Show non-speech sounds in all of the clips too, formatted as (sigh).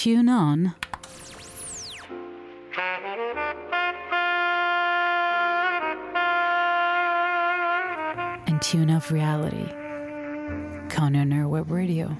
tune on. And tune of reality. Conan Web Radio.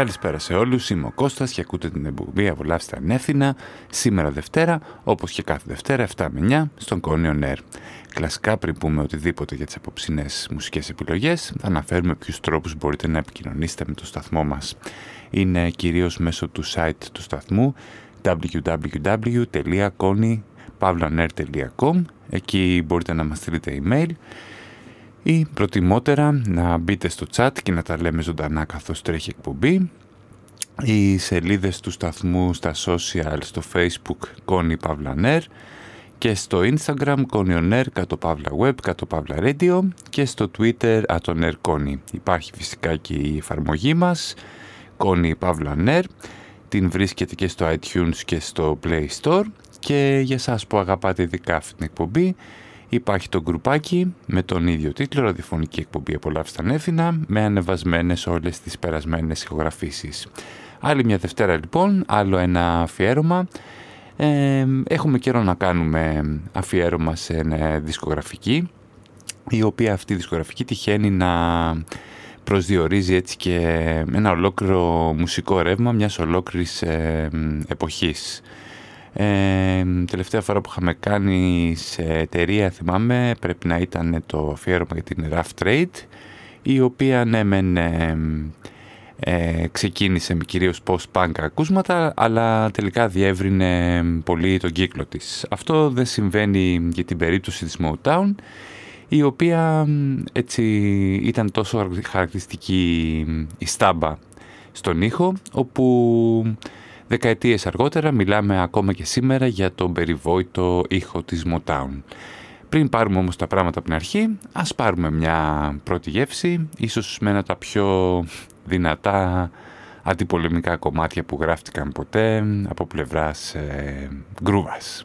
Καλησπέρα σε όλους, είμαι ο Κώστας και ακούτε την εκπομπή «Απολαύστε ανεύθυνα» σήμερα Δευτέρα, όπως και κάθε Δευτέρα, 7 με 9, στον Κόνιο Νέρ. Κλασικά πριν πούμε οτιδήποτε για τις απόψινές μουσικές επιλογές, θα αναφέρουμε ποιους τρόπους μπορείτε να επικοινωνήσετε με το σταθμό μας. Είναι κυρίως μέσω του site του σταθμού www.kony.com Εκεί μπορείτε να μας στείλετε email ή προτιμότερα να μπείτε στο chat και να τα λέμε ζωντανά καθώς τρέχει εκπομπή. Οι σελίδες του σταθμού στα social, στο facebook Connie Pavla και στο instagram Connie κάτω Παύλα Web, κάτω Παύλα Radio και στο twitter Atoner Connie. Υπάρχει φυσικά και η εφαρμογή μας Connie Pavla Την βρίσκετε και στο iTunes και στο Play Store και για σας που αγαπάτε ειδικά αυτή την εκπομπή Υπάρχει το γκρουπάκι με τον ίδιο τίτλο, ραδιοφωνική εκπομπή «Απολαύστα ανεύθυνα» με ανεβασμένες όλες τις περασμένες ηχογραφήσεις. Άλλη μια Δευτέρα λοιπόν, άλλο ένα αφιέρωμα. Ε, έχουμε καιρό να κάνουμε αφιέρωμα σε ένα δισκογραφική, η οποία αυτή η δισκογραφική τυχαίνει να προσδιορίζει έτσι και ένα ολόκληρο μουσικό ρεύμα μιας ολόκληρης ε, εποχής. Ε, τελευταία φορά που είχαμε κάνει σε εταιρεία θυμάμαι πρέπει να ήταν το αφιέρωμα για την Rough Trade η οποία ναι μεν ε, ε, ξεκίνησε με κυρίως post-punk ακούσματα αλλά τελικά διεύρυνε πολύ τον κύκλο της. Αυτό δεν συμβαίνει για την περίπτωση της Motown η οποία έτσι ήταν τόσο χαρακτηριστική η στάμπα στον ήχο όπου Δεκαετίες αργότερα μιλάμε ακόμα και σήμερα για τον περιβόητο ήχο της Motown. Πριν πάρουμε όμως τα πράγματα από την αρχή, ας πάρουμε μια πρώτη γεύση, ίσως με ένα τα πιο δυνατά αντιπολεμικά κομμάτια που γράφτηκαν ποτέ από πλευράς ε, γκρούβας.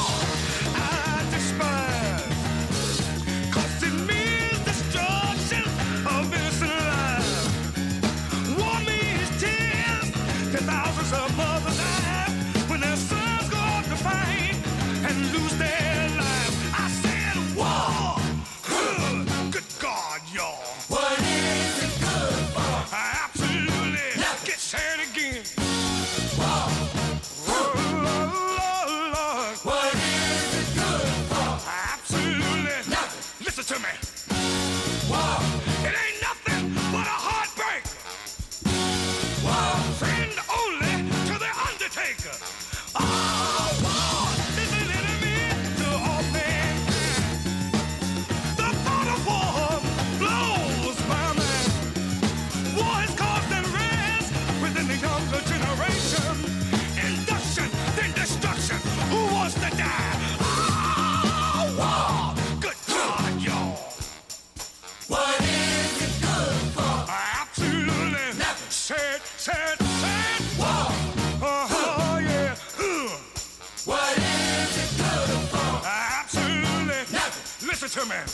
fisherman.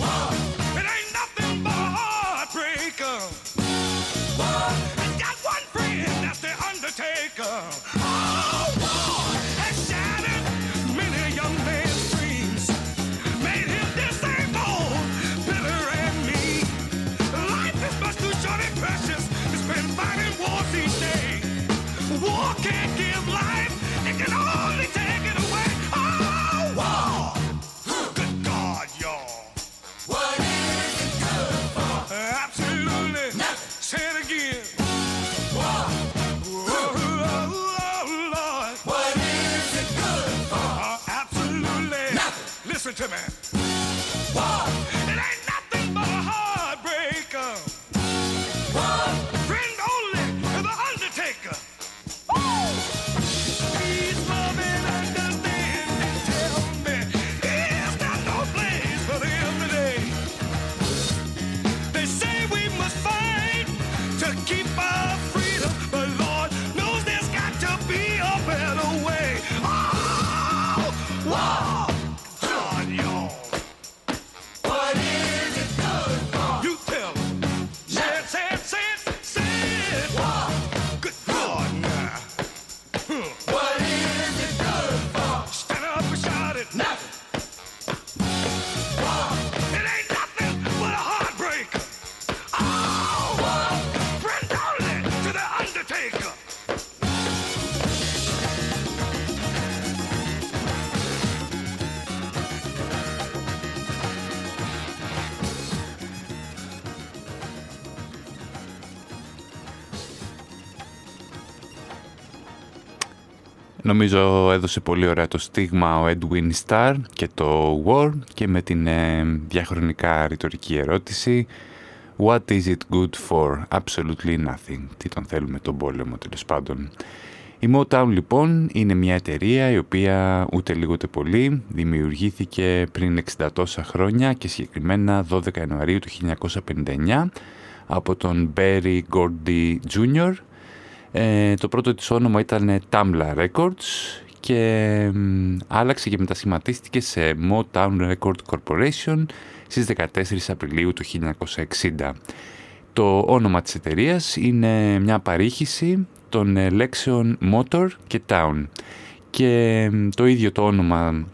Whoa. It ain't nothing but a heartbreaker. Whoa. It's got one friend, that's the undertaker. Man. Νομίζω έδωσε πολύ ωραία το στίγμα ο Edwin Starr και το War και με την ε, διαχρονικά ρητορική ερώτηση What is it good for? Absolutely nothing. Τι τον θέλουμε τον πόλεμο τέλος πάντων. Η Motown λοιπόν είναι μια εταιρεία η οποία ούτε λίγο ούτε πολύ δημιουργήθηκε πριν 60 τόσα χρόνια και συγκεκριμένα 12 Ιανουαρίου του 1959 από τον Barry Gordy Jr. Ε, το πρώτο της όνομα ήταν Tamla Records και άλλαξε και μετασχηματίστηκε σε Motown Record Corporation στις 14 Απριλίου του 1960. Το όνομα της εταιρείας είναι μια παρήχηση των λέξεων Motor και Town και το ίδιο το όνομα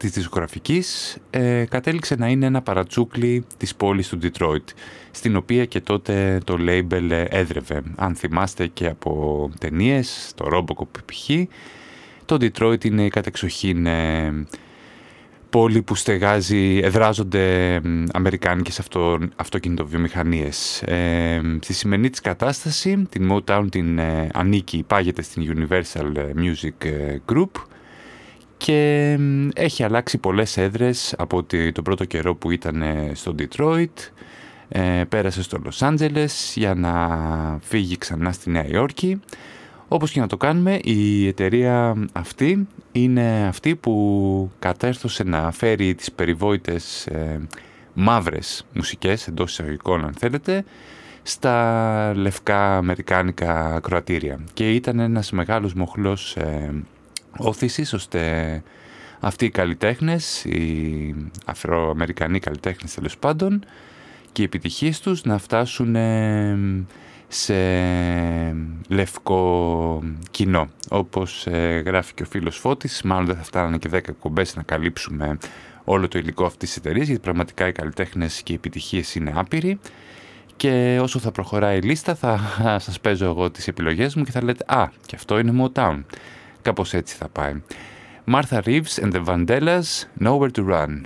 της δισκογραφικής ε, κατέληξε να είναι ένα παρατσούκλι της πόλης του Detroit στην οποία και τότε το label έδρευε. Αν θυμάστε και από ταινίες, το Robocop π.χ. Το Detroit είναι η κατεξοχήν ε, πόλη που στεγάζει, εδράζονται αμερικάνικες αυτο, αυτοκινητοβιομηχανίες. Ε, στη σημερινή της κατάσταση, την Motown την ε, ανήκει, πάγεται στην Universal Music ε, Group και έχει αλλάξει πολλές έδρες από τον πρώτο καιρό που ήταν στο Detroit ε, πέρασε στο Λος Άντζελες για να φύγει ξανά στη Νέα Υόρκη. Όπως και να το κάνουμε, η εταιρεία αυτή είναι αυτή που κατέρθωσε να φέρει τις περιβόητες ε, μαύρες μουσικές, εντός εισαγωγικών αν θέλετε, στα λευκά αμερικάνικα κροατήρια. Και ήταν ένας μεγάλος μοχλός ε, όθησης ώστε αυτοί οι καλλιτέχνες, οι αφροαμερικανοί καλλιτέχνες τέλος πάντων, και οι επιτυχίες τους να φτάσουν σε λευκό κοινό. Όπως ε, γράφει και ο φίλος Φώτης, μάλλον δεν θα φτάνανε και 10 κομπές να καλύψουμε όλο το υλικό αυτής της εταιρείας, γιατί πραγματικά οι καλλιτέχνες και οι επιτυχίες είναι άπειροι. Και όσο θα προχωράει η λίστα θα (laughs) σας παίζω εγώ τις επιλογές μου και θα λέτε «Α, και αυτό είναι Motown». Κάπως έτσι θα πάει. Martha Reeves and the Vandellas, Nowhere to Run.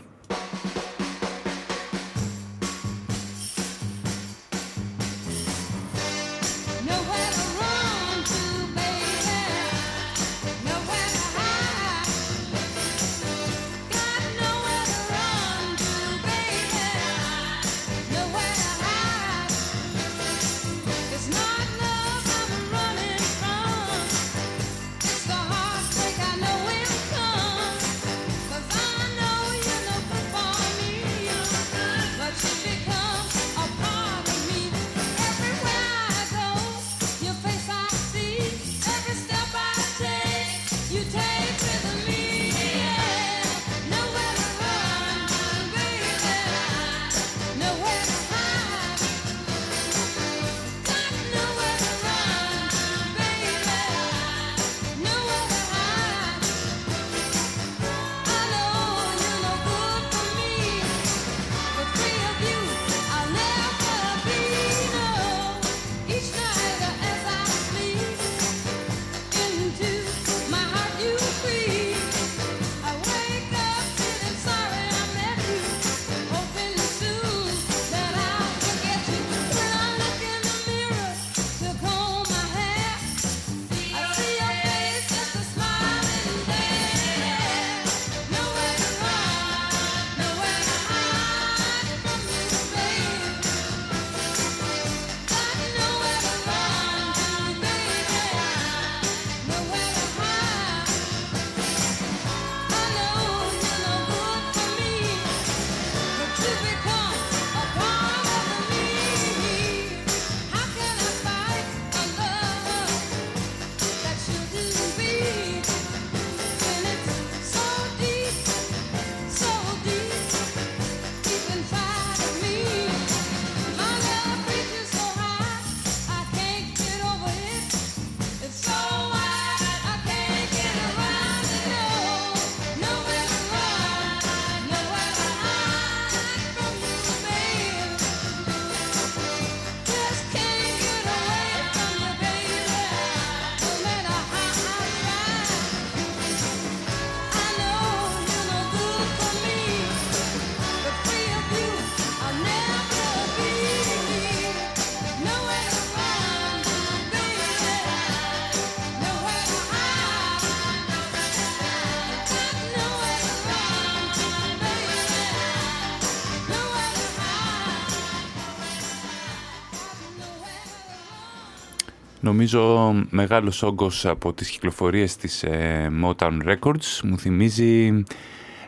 Νομίζω μεγάλος όγκος από τις κυκλοφορίες της ε, Motown Records μου θυμίζει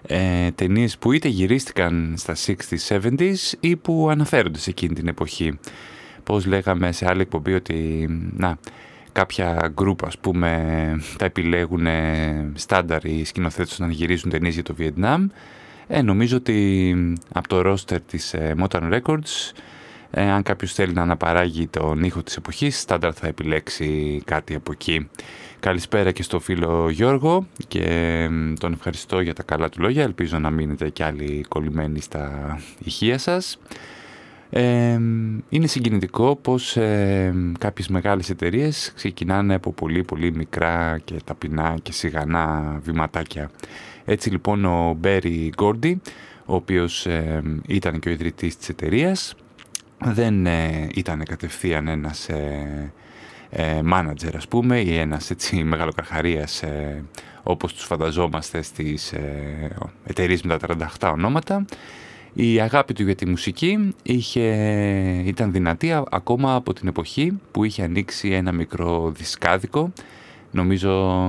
ε, ταινίες που είτε γυρίστηκαν στα 60s, 70s ή που αναφέρονται σε εκείνη την εποχή. Πώς λέγαμε σε άλλη εκπομπή ότι να, κάποια γκρουπ ας πούμε τα επιλέγουν στάνταρ οι σκηνοθέτες όταν γυρίζουν ταινίες για το Βιετνάμ. Ε, νομίζω ότι από το ρόστερ της ε, Motown Records ε, αν κάποιος θέλει να αναπαράγει τον ήχο της εποχής, στάνταρ θα επιλέξει κάτι από εκεί. Καλησπέρα και στο φίλο Γιώργο και τον ευχαριστώ για τα καλά του λόγια. Ελπίζω να μείνετε κι άλλοι κολλημένοι στα ηχεία σας. Ε, είναι συγκινητικό πως ε, κάποιες μεγάλες εταιρείες ξεκινάνε από πολύ πολύ μικρά και ταπεινά και σιγανά βηματάκια. Έτσι λοιπόν ο Μπέρι Γκόρντι, ο οποίος ήταν και ο ιδρυτής της εταιρείας, δεν ε, ήταν κατευθείαν ένας ε, ε, μάνατζερ ας πούμε ή ένας έτσι (laughs) μεγαλοκαρχαρίας ε, όπως τους φανταζόμαστε στις ε, εταιρείες με τα 38 ονόματα. Η αγάπη του για τη μουσική είχε, ήταν δυνατή ακόμα από την εποχή που είχε ανοίξει ένα μικρό δισκάδικο. Νομίζω,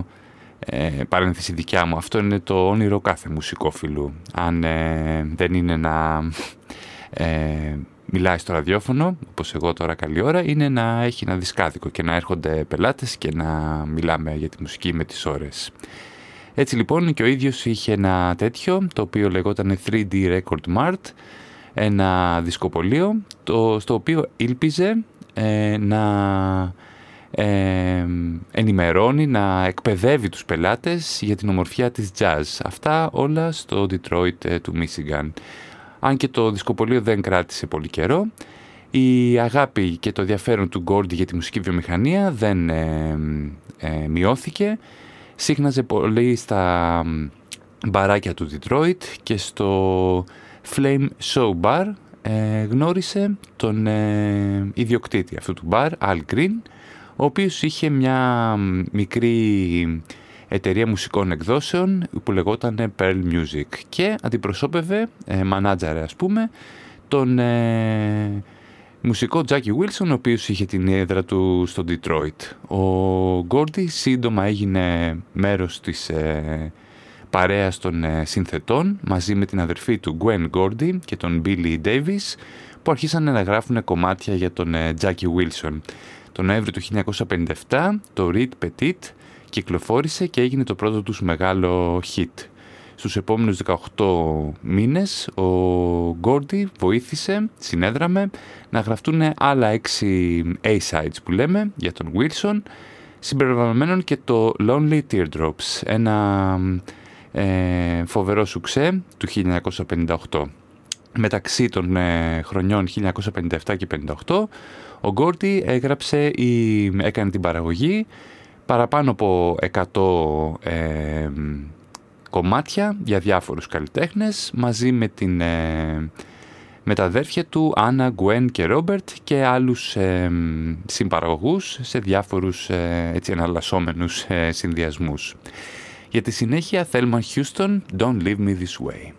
ε, παρένθεση δικιά μου, αυτό είναι το όνειρο κάθε μουσικόφιλου. Αν δεν είναι να (laughs) μιλάει στο ραδιόφωνο, όπως εγώ τώρα καλή ώρα, είναι να έχει ένα δισκάδικο και να έρχονται πελάτες και να μιλάμε για τη μουσική με τις ώρες. Έτσι λοιπόν και ο ίδιος είχε ένα τέτοιο, το οποίο λεγόταν 3D Record Mart, ένα δισκοπολείο, το, στο οποίο ήλπιζε ε, να ε, ενημερώνει, να εκπαιδεύει τους πελάτες για την ομορφιά της jazz. Αυτά όλα στο Detroit ε, του Michigan αν και το δισκοπολείο δεν κράτησε πολύ καιρό. Η αγάπη και το ενδιαφέρον του Γκόρντι για τη μουσική βιομηχανία δεν ε, ε, μειώθηκε. Σύχναζε πολύ στα μπαράκια του Detroit και στο Flame Show Bar ε, γνώρισε τον ε, ιδιοκτήτη αυτού του μπαρ, Al Green, ο οποίος είχε μια μικρή εταιρεία μουσικών εκδόσεων που λεγόταν Pearl Music και αντιπροσώπευε, ε, μανάτζαρε ας πούμε, τον ε, μουσικό Jackie Wilson, ο οποίος είχε την έδρα του στο Detroit. Ο Γκόρντι σύντομα έγινε μέρος της ε, παρέας των ε, συνθετών μαζί με την αδερφή του Gwen Gordy και τον Billy Davis που αρχίσαν να γράφουν κομμάτια για τον ε, Jackie Wilson. Τον Νοέμβριο του 1957 το Reed Petit κυκλοφόρησε και έγινε το πρώτο τους μεγάλο hit. Στους επόμενους 18 μήνες ο Γκόρντι βοήθησε, συνέδραμε, να γραφτούν άλλα 6 A-sides που λέμε για τον Wilson, συμπεριλαμβανομένων και το Lonely Teardrops, ένα ε, φοβερό σουξέ του 1958. Μεταξύ των ε, χρονιών 1957 και 1958, ο Γκόρντι έγραψε ή έκανε την παραγωγή παραπάνω από 100 ε, κομμάτια για διάφορους καλλιτέχνες μαζί με, την, ε, με τα αδέρφια του Άννα, Γκουέν και Ρόμπερτ και άλλους ε, συμπαραγωγούς σε διάφορους ε, έτσι εναλλασσόμενους ε, συνδυασμούς. Για τη συνέχεια, Thelma Houston, Don't Leave Me This Way.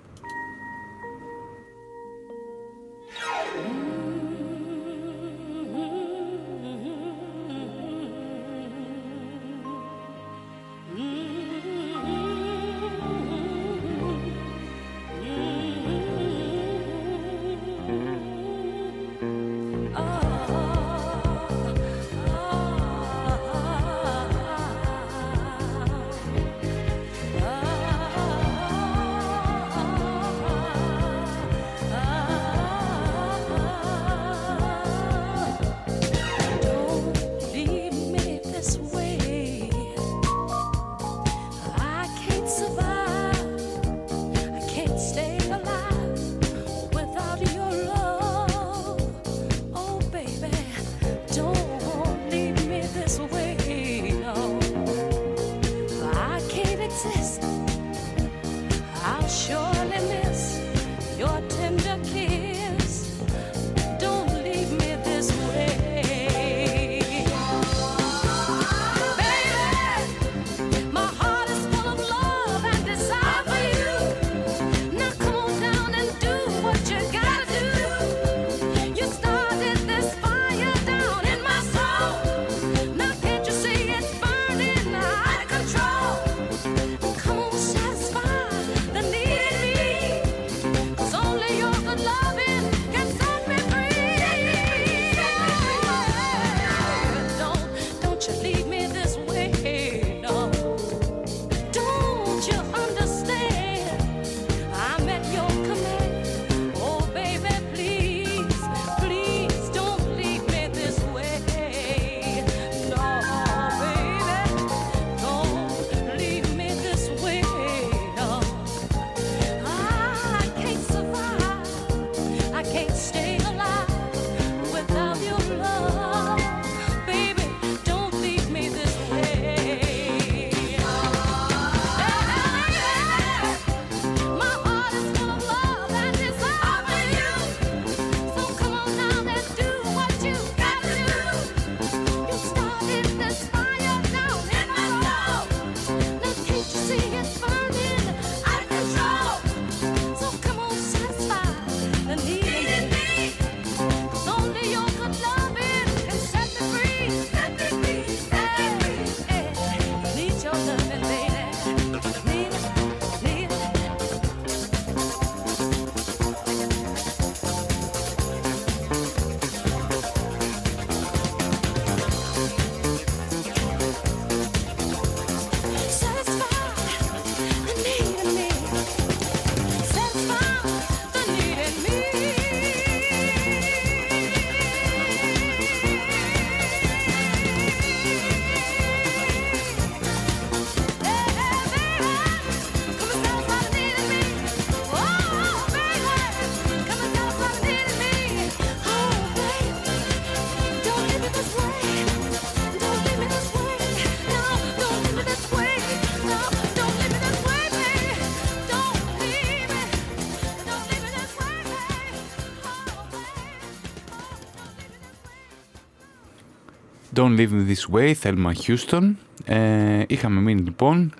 Don't Live in This Way, Thelma Houston. Ε, είχαμε μείνει λοιπόν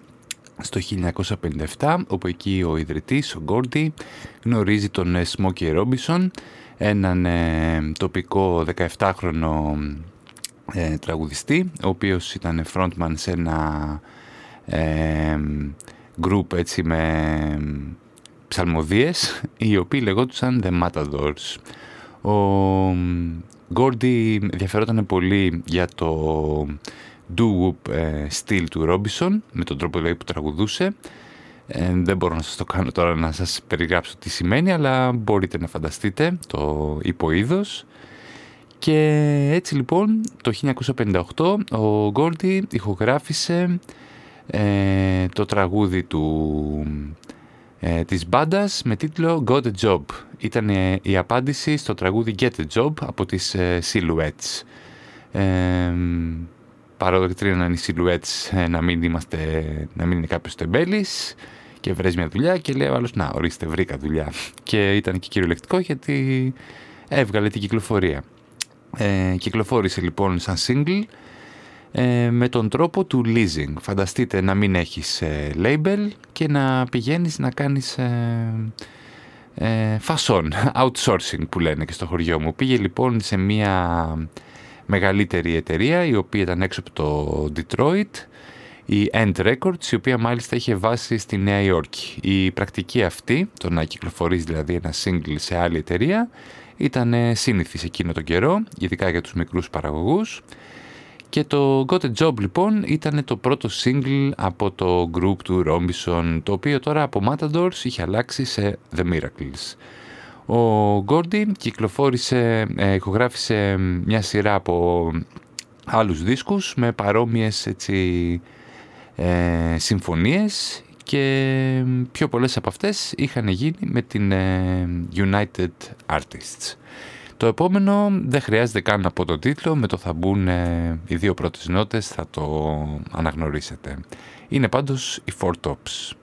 στο 1957, όπου εκεί ο ιδρυτής, ο Γκόρντι, γνωρίζει τον Smokey Robinson, έναν ε, τοπικό 17χρονο ε, τραγουδιστή, ο οποίος ήταν frontman σε ένα ε, group έτσι με ψαλμοδίες, οι οποίοι λεγόντουσαν The Matadors. Ο Γκόρντι ενδιαφερόταν πολύ για το doo-wop ε, στυλ του Ρόμπισον, με τον τρόπο δηλαδή που τραγουδούσε. Ε, δεν μπορώ να σας το κάνω τώρα να σας περιγράψω τι σημαίνει, αλλά μπορείτε να φανταστείτε το υποείδος. Και έτσι λοιπόν το 1958 ο Γκόρντι ηχογράφησε ε, το τραγούδι του, ε, της μπάντας με τίτλο Got a Job. Ήταν η απάντηση στο τραγούδι Get a Job από τις ε, Silhouettes. Ε, να είναι οι Silhouettes ε, να μην, είμαστε, να μην είναι κάποιος τεμπέλης και βρες μια δουλειά και λέει ο άλλος να ορίστε βρήκα δουλειά και ήταν και κυριολεκτικό γιατί έβγαλε την κυκλοφορία. Ε, κυκλοφόρησε λοιπόν σαν single ε, με τον τρόπο του leasing. Φανταστείτε να μην έχεις ε, label και να πηγαίνεις να κάνεις ε, ε, φασόν, (laughs) outsourcing που λένε και στο χωριό μου. Πήγε λοιπόν σε μια μεγαλύτερη εταιρεία η οποία ήταν έξω από το Detroit η End Records, η οποία μάλιστα είχε βάση στη Νέα Υόρκη. Η πρακτική αυτή, το να κυκλοφορείς δηλαδή ένα single σε άλλη εταιρεία, ήταν σύνηθης εκείνο τον καιρό, ειδικά για τους μικρούς παραγωγούς. Και το Got a Job λοιπόν ήταν το πρώτο single από το group του Robinson, το οποίο τώρα από Matadors είχε αλλάξει σε The Miracles. Ο Gordy κυκλοφόρησε, ε, ηχογράφησε μια σειρά από άλλους δίσκους με παρόμοιες έτσι, ε, συμφωνίες και πιο πολλές από αυτές είχαν γίνει με την ε, United Artists. Το επόμενο δεν χρειάζεται καν από το τίτλο, με το θα μπουν ε, οι δύο πρώτες νότες, θα το αναγνωρίσετε. Είναι πάντως οι Four Tops.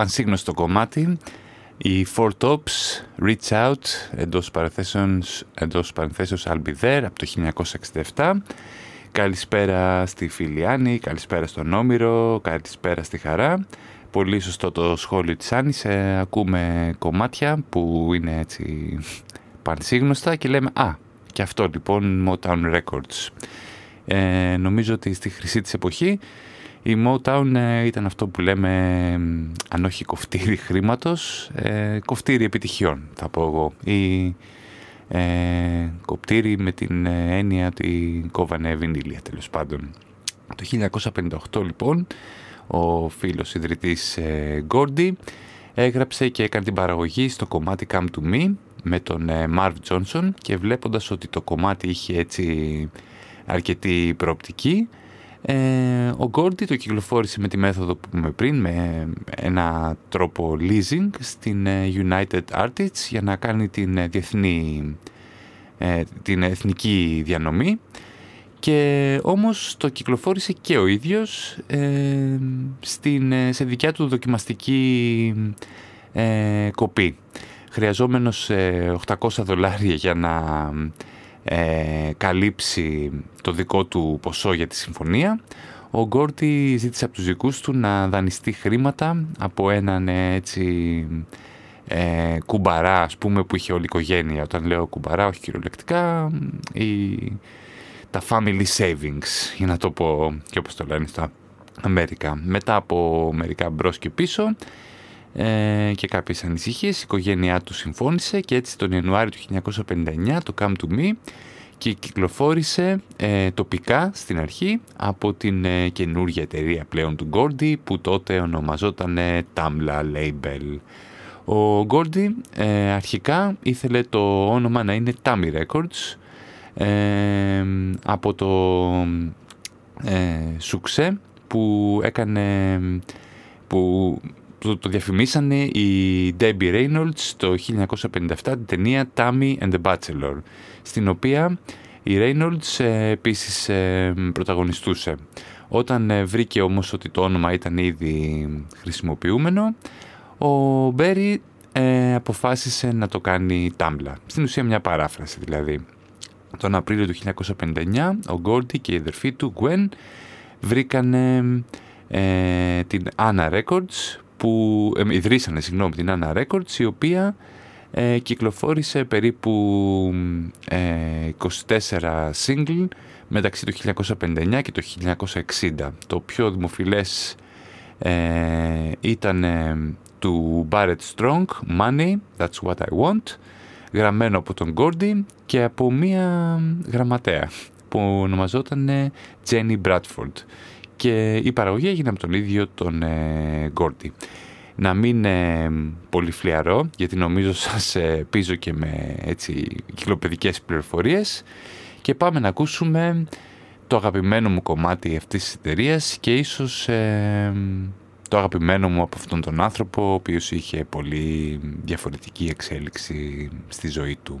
Πανσύγνωστο κομμάτι. Οι Four Tops Reach Out εντός παρενθέσεως, εντός παρενθέσεως I'll Be There από το 1967 Καλησπέρα στη Φιλιάνη, καλησπέρα στον Όμηρο, καλησπέρα στη Χαρά. Πολύ σωστό το σχόλιο της Άννης, ε, ακούμε κομμάτια που είναι έτσι πανσύγνωστα και λέμε «Α, και αυτό λοιπόν Motown Records». Ε, νομίζω ότι στη χρυσή της εποχή η Motown ε, ήταν αυτό που λέμε, αν όχι κοφτήρι χρήματος, ε, κοφτήρι επιτυχιών θα πω εγώ. Ή ε, κοπτήρι με την ε, έννοια ότι κόβανε βινίλια τέλος πάντων. Το 1958 λοιπόν ο φίλος ιδρυτής Γκόρντι έγραψε και έκανε την παραγωγή στο κομμάτι Come To Me με τον Marv Johnson και βλέποντας ότι το κομμάτι είχε έτσι αρκετή προοπτική ε, ο Γκόρντι το κυκλοφόρησε με τη μέθοδο που είπαμε πριν, με ένα τρόπο leasing στην ε, United Artists για να κάνει την, ε, διεθνή, την εθνική διανομή. Και όμως το κυκλοφόρησε και ο ίδιος στην, σε δικιά του δοκιμαστική κοπή. Χρειαζόμενος 800 δολάρια για να ε, καλύψει το δικό του ποσό για τη συμφωνία, ο Γκόρτι ζήτησε από τους δικούς του να δανειστεί χρήματα από έναν ε, έτσι ε, κουμπαρά ας πούμε που είχε όλη η οικογένεια. Όταν λέω κουμπαρά, όχι κυριολεκτικά, η, τα family savings, για να το πω και όπως το λένε στα Αμέρικα. Μετά από μερικά μπρος και πίσω ε, και κάποιες ανησυχίες, η οικογένειά του συμφώνησε και έτσι τον Ιανουάριο του 1959 το Come To Me και κυκλοφόρησε ε, τοπικά στην αρχή από την ε, καινούργια εταιρεία πλέον του Gordy που τότε ονομαζόταν ε, Tamla Label. Ο Gordy ε, αρχικά ήθελε το όνομα να είναι Tammy Records από το σουξέ που έκανε που το, το διαφημίσανε η Debbie Reynolds το 1957 την ταινία Tammy and the Bachelor στην οποία η Reynolds ε, επίσης ε, πρωταγωνιστούσε. Όταν ε, βρήκε όμως ότι το όνομα ήταν ήδη χρησιμοποιούμενο ο Μπέρι ε, αποφάσισε να το κάνει Tumblr. Στην ουσία μια παράφραση δηλαδή. Τον Απρίλιο του 1959 ο Γκόρντι και η αδερφή του Gwen βρήκανε την Anna Records που ε, ιδρύσανε συγγνώμη, την Anna Records η οποία ε, κυκλοφόρησε περίπου ε, 24 single μεταξύ του 1959 και το 1960. Το πιο δημοφιλές ε, ήταν ε, του Barrett Strong, Money, That's What I Want, γραμμένο από τον Gordy και από μία γραμματέα που ονομαζόταν Jenny Bradford και η παραγωγή έγινε από τον ίδιο τον ε, Γκόρτι. Να μην ε, πολύ φλιαρό, γιατί νομίζω σας ε, πίζω και με έτσι κυκλοπαιδικές πληροφορίες και πάμε να ακούσουμε το αγαπημένο μου κομμάτι αυτής της εταιρείας και ίσως ε, το αγαπημένο μου από αυτόν τον άνθρωπο ο οποίος είχε πολύ διαφορετική εξέλιξη στη ζωή του.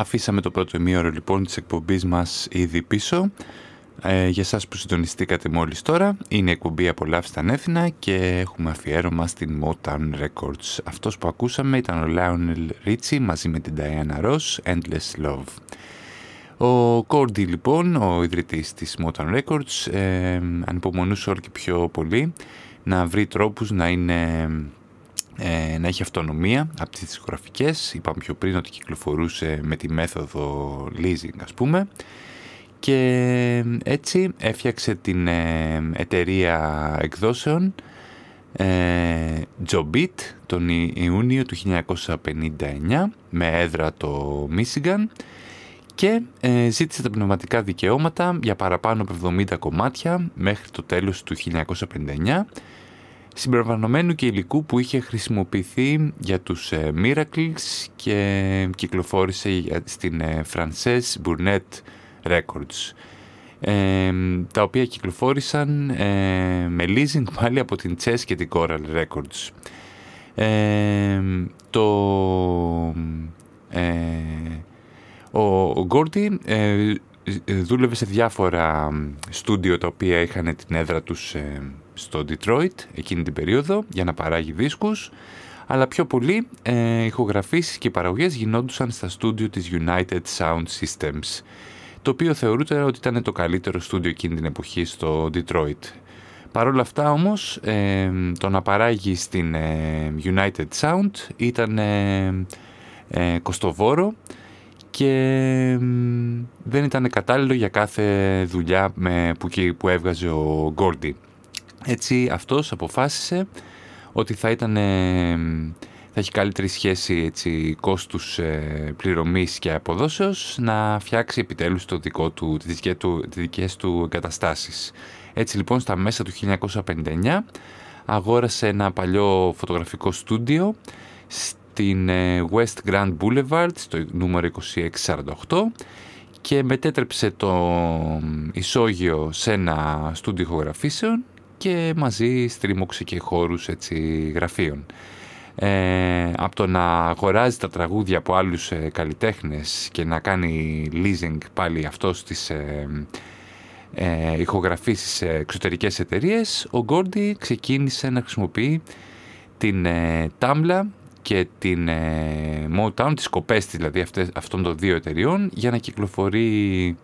Αφήσαμε το πρώτο ημίωρο λοιπόν της εκπομπής μας ήδη πίσω. Ε, για σας που συντονιστήκατε μόλις τώρα, είναι εκπομπή «Απολαύστα Νέθινα» και έχουμε αφιέρωμα στην Motown Records. Αυτός που ακούσαμε ήταν ο Lionel Richie μαζί με την Diana Ross, «Endless Love». Ο Κόρντι λοιπόν, ο ιδρυτής της Motown Records, ε, ανυπομονούσε όλο και πιο πολύ να βρει τρόπους να είναι ε, να έχει αυτονομία από τις δισκογραφικές. Είπαμε πιο πριν ότι κυκλοφορούσε με τη μέθοδο leasing ας πούμε. Και έτσι έφτιαξε την ε, εταιρεία εκδόσεων ε, Jobit τον Ι- Ιούνιο του 1959 με έδρα το Μίσιγκαν και ε, ζήτησε τα πνευματικά δικαιώματα για παραπάνω από 70 κομμάτια μέχρι το τέλος του 1959 συμπεριλαμβανομένου και υλικού που είχε χρησιμοποιηθεί για τους ε, Miracles και κυκλοφόρησε για- στην ε, Frances Burnett Records ε, τα οποία κυκλοφόρησαν ε, με leasing πάλι από την Chess και την Coral Records. Ε, το, ε, ο, ο Γκόρτι ε, ε, δούλευε σε διάφορα στούντιο τα οποία είχαν την έδρα τους ε, στο Detroit εκείνη την περίοδο για να παράγει δίσκους αλλά πιο πολύ ε, ηχογραφήσεις και παραγωγές γινόντουσαν στα στούντιο της United Sound Systems το οποίο θεωρούταν ότι ήταν το καλύτερο στούντιο εκείνη την εποχή στο Detroit. Παρ' όλα αυτά όμως ε, το να παράγει στην ε, United Sound ήταν ε, ε, κοστοβόρο και μ, δεν ήταν κατάλληλο για κάθε δουλειά με, που, και- που έβγαζε ο Γκόρντι. Έτσι αυτός αποφάσισε ότι θα ήταν ε, θα έχει καλύτερη σχέση έτσι, κόστους ε, πληρωμής και αποδόσεως να φτιάξει επιτέλους το δικό του, τις, δικές του, τις δικές του εγκαταστάσεις. Έτσι λοιπόν στα μέσα του 1959 αγόρασε ένα παλιό φωτογραφικό στούντιο στην ε, West Grand Boulevard στο νούμερο 2648 και μετέτρεψε το ισόγειο σε ένα στούντιο ηχογραφήσεων και μαζί στρίμωξε και χώρους έτσι, γραφείων. Ε, από το να αγοράζει τα τραγούδια από άλλους ε, καλλιτέχνες και να κάνει leasing πάλι αυτός στις ε, ε, ηχογραφήσεις σε εξωτερικές εταιρείες, ο Γκόρντι ξεκίνησε να χρησιμοποιεί την ε, Tamla και την ε, Motown, τις κοπές της δηλαδή αυτές, αυτών των δύο εταιριών για να κυκλοφορεί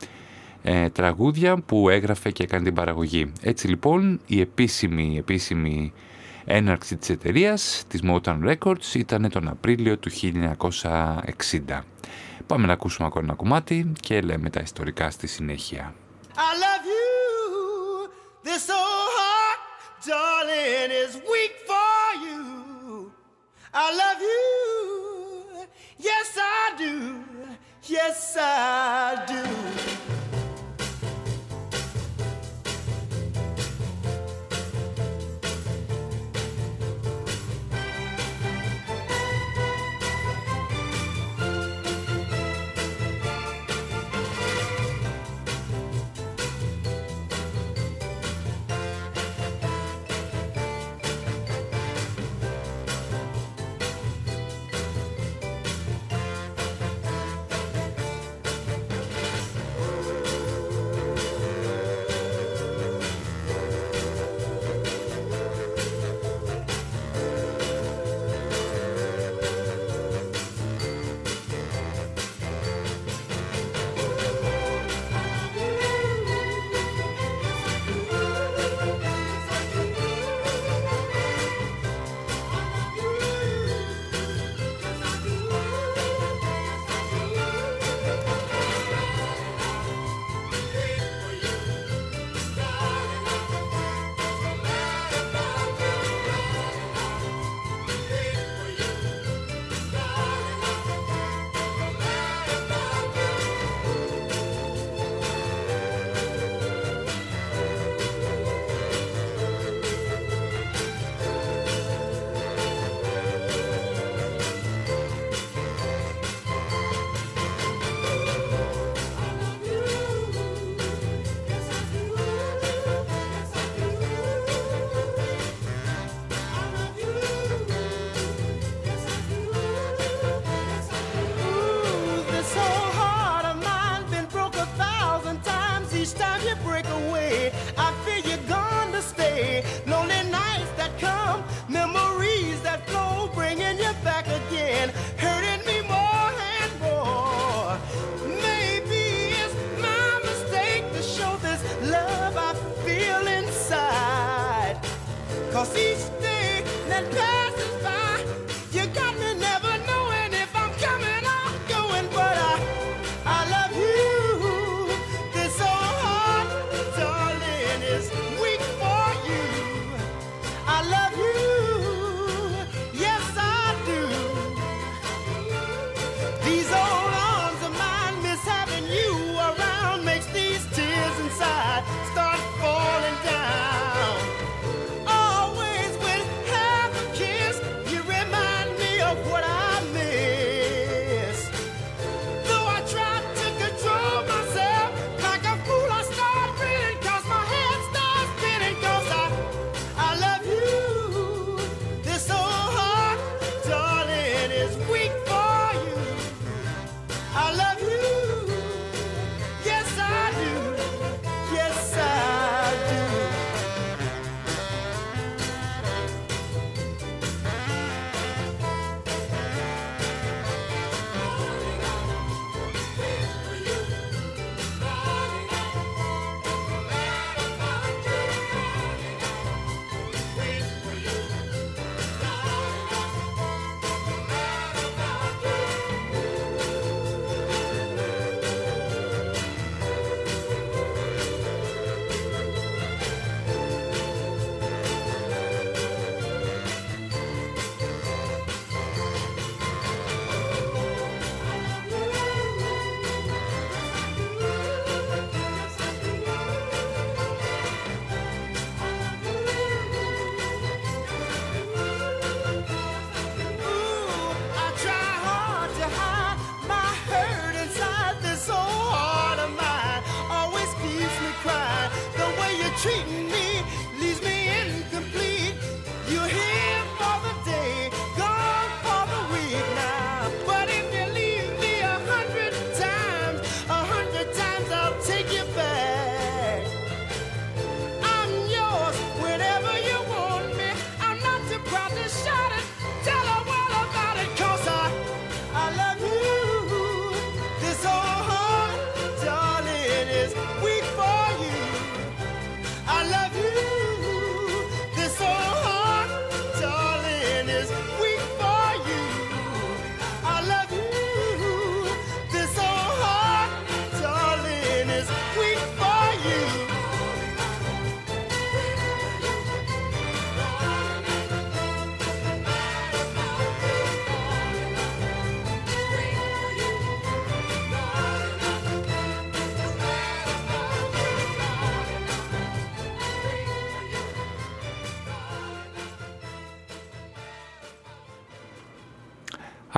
ε, τραγούδια που έγραφε και έκανε την παραγωγή. Έτσι λοιπόν η επίσημη, επίσημη έναρξη της εταιρείας, της Motown Records, ήταν τον Απρίλιο του 1960. Πάμε να ακούσουμε ακόμα ένα κομμάτι και λέμε τα ιστορικά στη συνέχεια. I love you. This old heart, darling, is weak for you. I love you. Yes, I do. Yes, I do.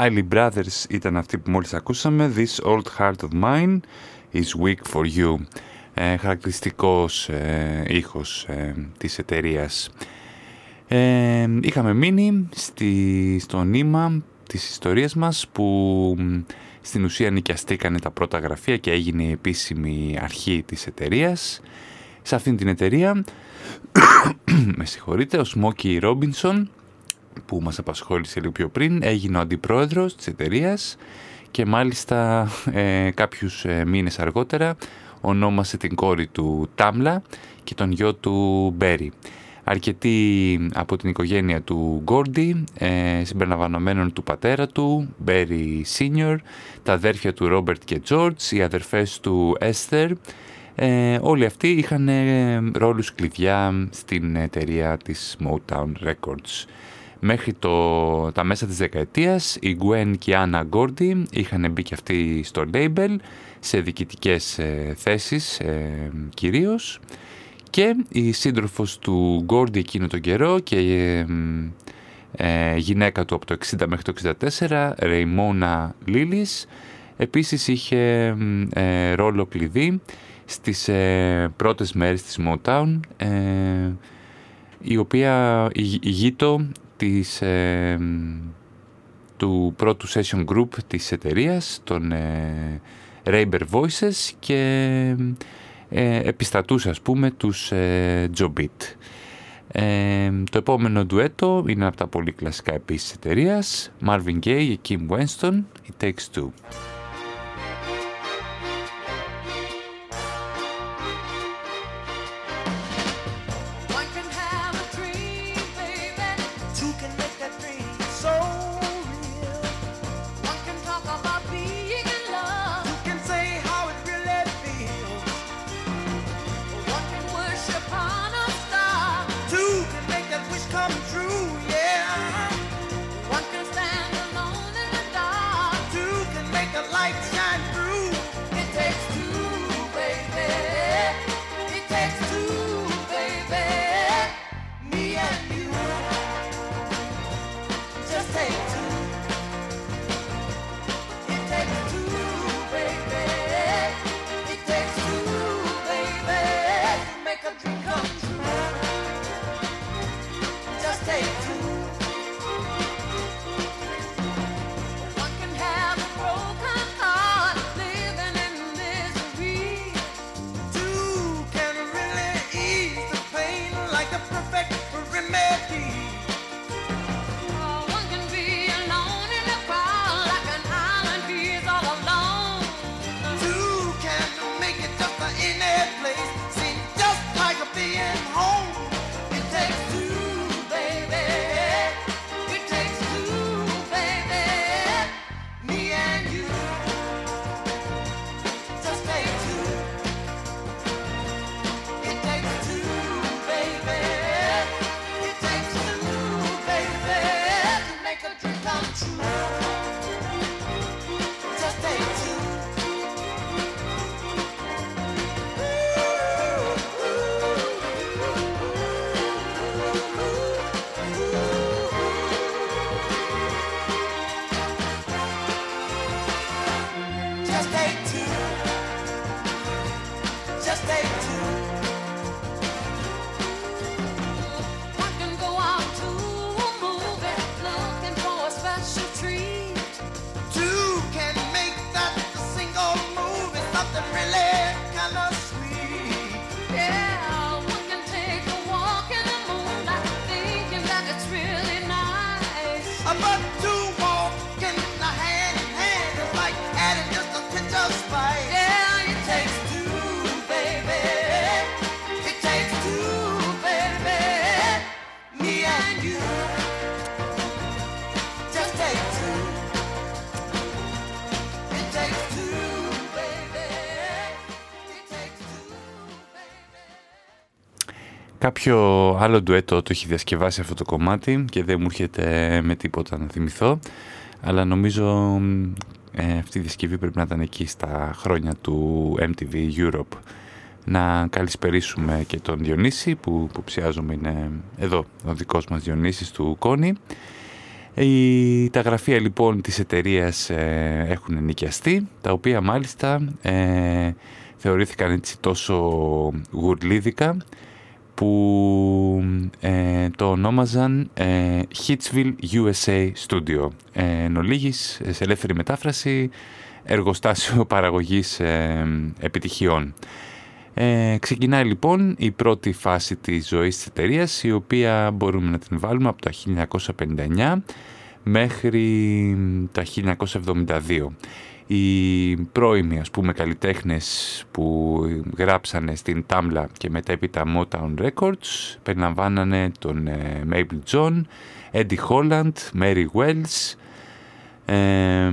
Hailey Brothers ήταν αυτή που μόλις ακούσαμε. This old heart of mine is weak for you. Ε, χαρακτηριστικός ε, ήχος ε, της εταιρείας. Ε, είχαμε μείνει στη, στο νήμα της ιστορίας μας που στην ουσία νοικιαστήκανε τα πρώτα γραφεία και έγινε η επίσημη αρχή της εταιρείας. Σε αυτήν την εταιρεία, (coughs) με συγχωρείτε, ο Σμόκι Ρόμπινσον που μας απασχόλησε λίγο πιο πριν έγινε ο αντιπρόεδρος της εταιρείας και μάλιστα ε, κάποιους ε, μήνες αργότερα ονόμασε την κόρη του Τάμλα και τον γιο του Μπέρι. Αρκετοί από την οικογένεια του Γκόρντι, ε, συμπεριλαμβανομένων του πατέρα του, Μπέρι Σίνιορ, τα αδέρφια του Ρόμπερτ και Τζόρτζ, οι αδερφές του Έστερ, ε, όλοι αυτοί είχαν ε, ρόλους κλειδιά στην εταιρεία της Motown Records. Μέχρι το, τα μέσα της δεκαετίας η Gwen και η Anna Gordy είχαν μπει και αυτοί στο label σε διοικητικές ε, θέσεις ε, κυρίως. Και η σύντροφος του Gordy εκείνο τον καιρό και ε, γυναίκα του από το 60 μέχρι το 64 Ρεϊμόνα Λίλις επίσης είχε ρόλο κλειδί στις πρώτες μέρες της Motown η οποία ηγείτο της, ε, του πρώτου session group της εταιρείας, των ε, Raber Voices και ε, επιστατούσε ας πούμε τους ε, Jobit. Ε, το επόμενο ντουέτο είναι από τα πολύ κλασικά επίσης εταιρείας Marvin Gaye και Kim Winston, It Takes Two. Κάποιο άλλο ντουέτο το έχει διασκευάσει αυτό το κομμάτι και δεν μου έρχεται με τίποτα να θυμηθώ αλλά νομίζω ε, αυτή η διασκευή πρέπει να ήταν εκεί στα χρόνια του MTV Europe. Να καλησπερίσουμε και τον Διονύση που, που ψιάζομαι είναι εδώ ο δικός μας Διονύσης του Κόνη. Η, τα γραφεία λοιπόν της εταιρείας ε, έχουν νοικιαστεί, τα οποία μάλιστα ε, θεωρήθηκαν έτσι τόσο γουρλίδικα που ε, το ονόμαζαν ε, Hitsville USA Studio. Ε, εν ολίγης, σε ελεύθερη μετάφραση, εργοστάσιο παραγωγής ε, επιτυχιών. Ε, ξεκινάει λοιπόν η πρώτη φάση της ζωής της εταιρείας, η οποία μπορούμε να την βάλουμε από τα 1959 μέχρι τα 1972. Οι πρώιμοι ας πούμε καλλιτέχνες που γράψανε στην Tamla και μετέπειτα Motown Records περιλαμβάνανε τον ε, Mabel John, Eddie Holland, Mary Wells, ε,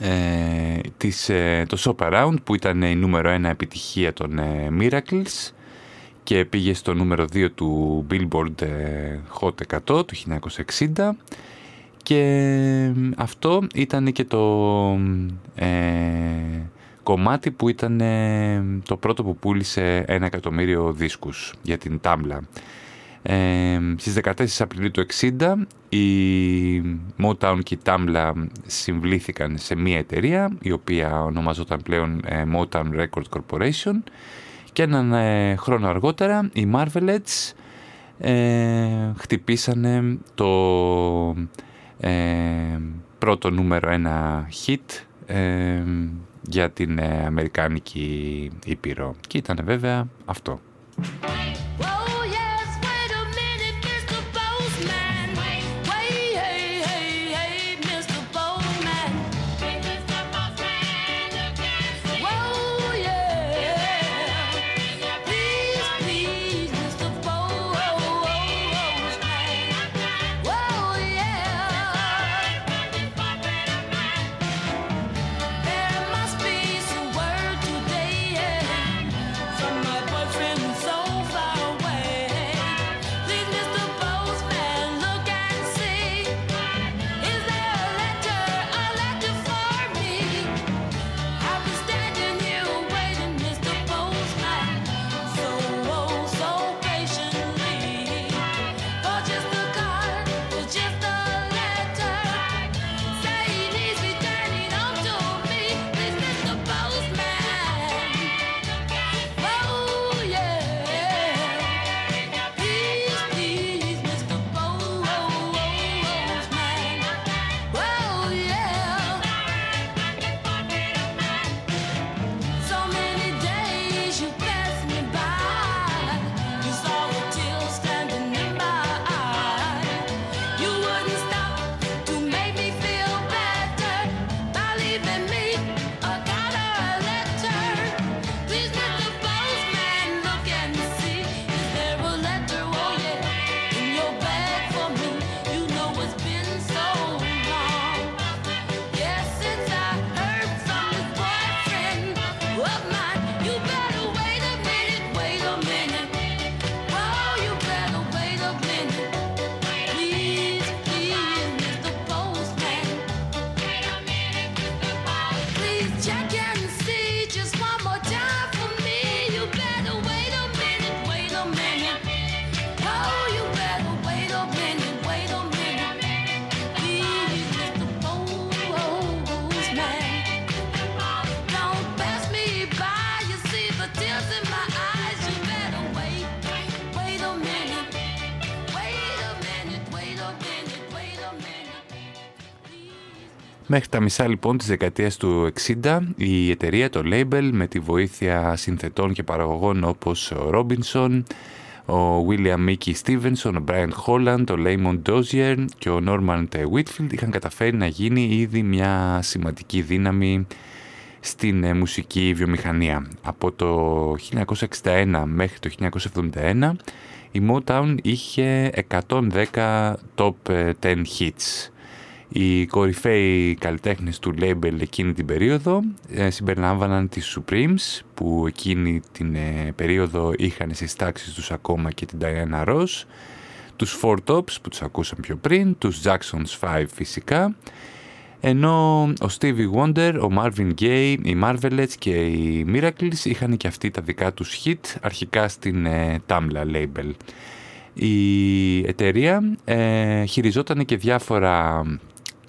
ε, της, ε, το Shop Around που ήταν η νούμερο ένα επιτυχία των ε, Miracles και πήγε στο νούμερο 2 του Billboard ε, Hot 100 του 1960 και αυτό ήταν και το ε, κομμάτι που ήταν το πρώτο που πούλησε ένα εκατομμύριο δίσκους για την Tamla. Ε, στις 14 Απριλίου του 60 η Motown και η Tamla συμβλήθηκαν σε μία εταιρεία η οποία ονομαζόταν πλέον ε, Motown Record Corporation και έναν ε, χρόνο αργότερα οι Marvelettes ε, χτυπήσανε το πρώτο νούμερο ένα hit για την Αμερικάνικη Ήπειρο και ήταν βέβαια αυτό. Whoa, Μέχρι τα μισά λοιπόν της δεκαετίας του 60 η εταιρεία, το label, με τη βοήθεια συνθετών και παραγωγών όπως ο Robinson, ο William Mickey Stevenson, ο Brian Holland, ο Raymond Dozier και ο Norman Whitfield είχαν καταφέρει να γίνει ήδη μια σημαντική δύναμη στην ε, μουσική βιομηχανία. Από το 1961 μέχρι το 1971 η Motown είχε 110 top ε, 10 hits. Οι κορυφαίοι καλλιτέχνες του label εκείνη την περίοδο ε, συμπεριλάμβαναν τις Supremes που εκείνη την ε, περίοδο είχαν στις τάξεις τους ακόμα και την Diana Ross, τους Four Tops που τους ακούσαμε πιο πριν, τους Jackson's 5 φυσικά, ενώ ο Stevie Wonder, ο Marvin Gaye, οι Marvelettes και οι Miracles είχαν και αυτοί τα δικά τους hit αρχικά στην ε, Tamla label. Η εταιρεία ε, χειριζόταν και διάφορα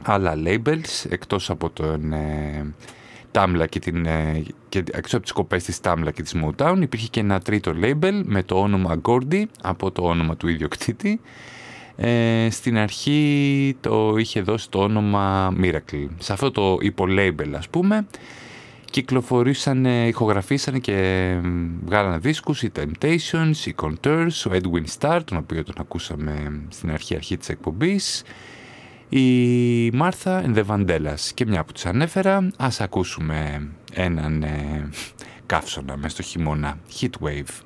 άλλα labels εκτός από τον ε, Tamla και, την, ε, και εκτός από τις κοπές της Tamla και της Motown υπήρχε και ένα τρίτο label με το όνομα Gordy από το όνομα του ιδιοκτήτη ε, στην αρχή το είχε δώσει το όνομα Miracle. Σε αυτό το υπολέιμπελ ας πούμε κυκλοφορήσαν, ηχογραφήσαν και βγάλανε δίσκους οι Temptations, οι Contours, ο Edwin Starr, τον οποίο τον ακούσαμε στην αρχή αρχή της εκπομπής, η Martha and the Vandellas. Και μια που τους ανέφερα, ας ακούσουμε έναν ε, καύσωνα μες στο χειμώνα, Heatwave.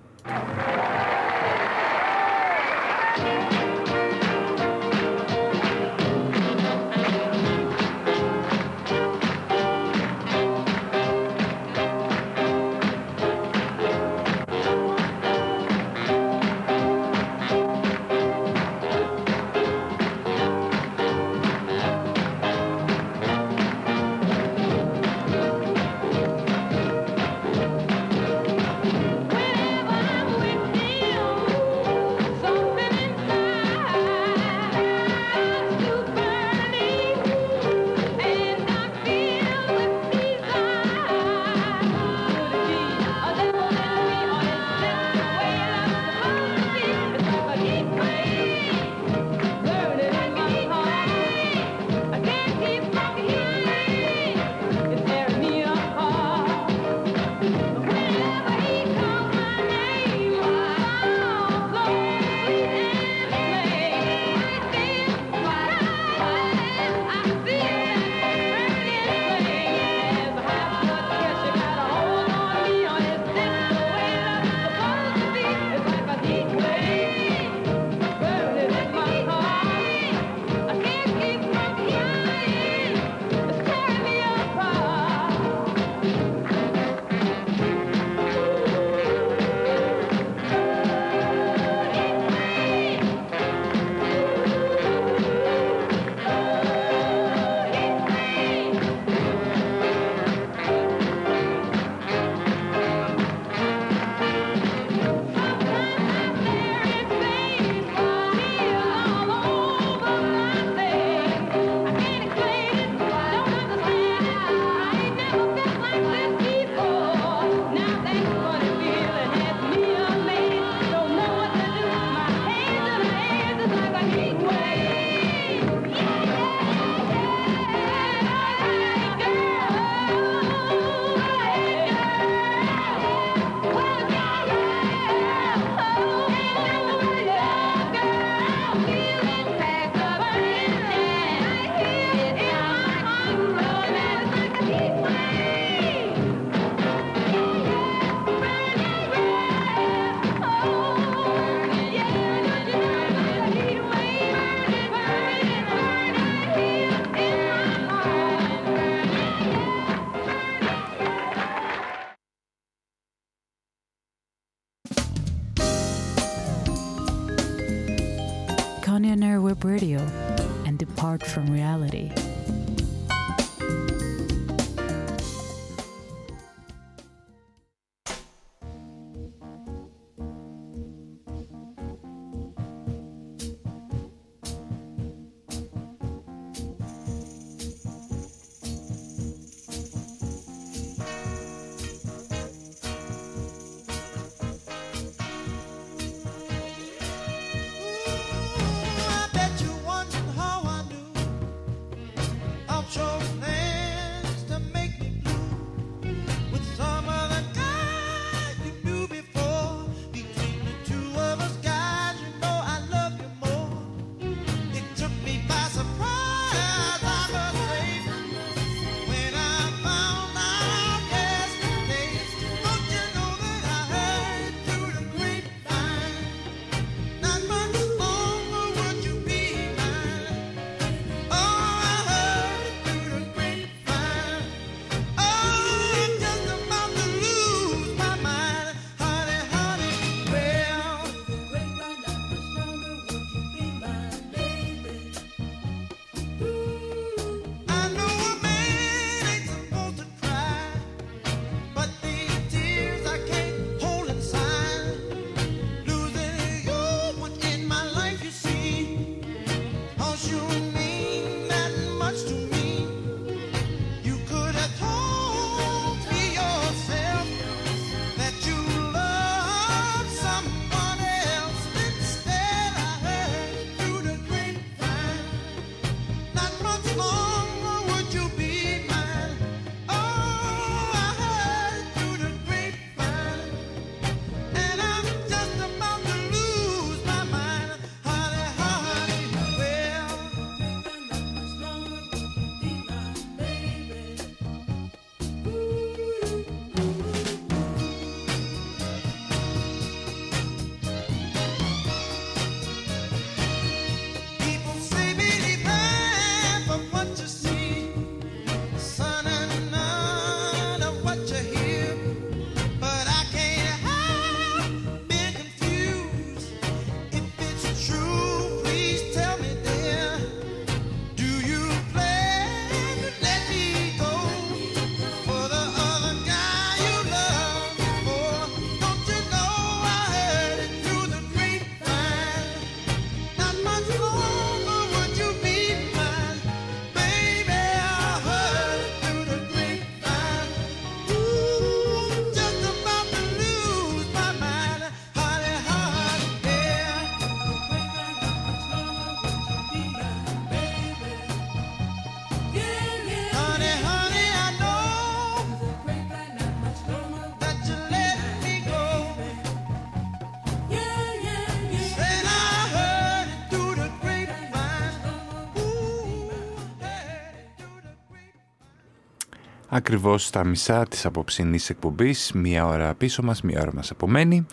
Ακριβώς στα μισά της απόψινής εκπομπής, μία ώρα πίσω μας, μία ώρα μας απομένει.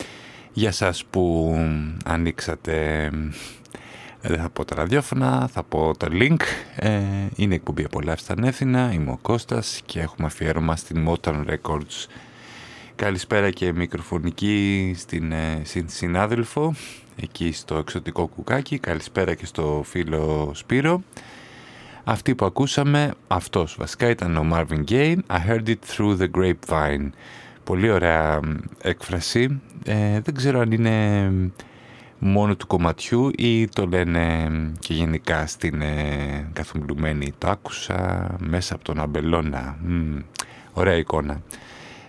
Για σας που ανοίξατε, δεν θα πω τα ραδιόφωνα, θα πω το link. Ε, είναι εκπομπή απολαύστα ανεύθυνα, είμαι ο Κώστας και έχουμε αφιέρωμα στην Motown Records. Καλησπέρα και μικροφωνική στην, ε, στην συνάδελφο, εκεί στο εξωτικό κουκάκι. Καλησπέρα και στο φίλο Σπύρο. Αυτή που ακούσαμε, αυτός βασικά ήταν ο Marvin Gaye, I heard it through the grapevine. Πολύ ωραία έκφραση. Ε, δεν ξέρω αν είναι μόνο του κομματιού ή το λένε και γενικά στην ε, καθομπλουμένη. Το άκουσα μέσα από τον αμπελώνα. Μ, ωραία εικόνα.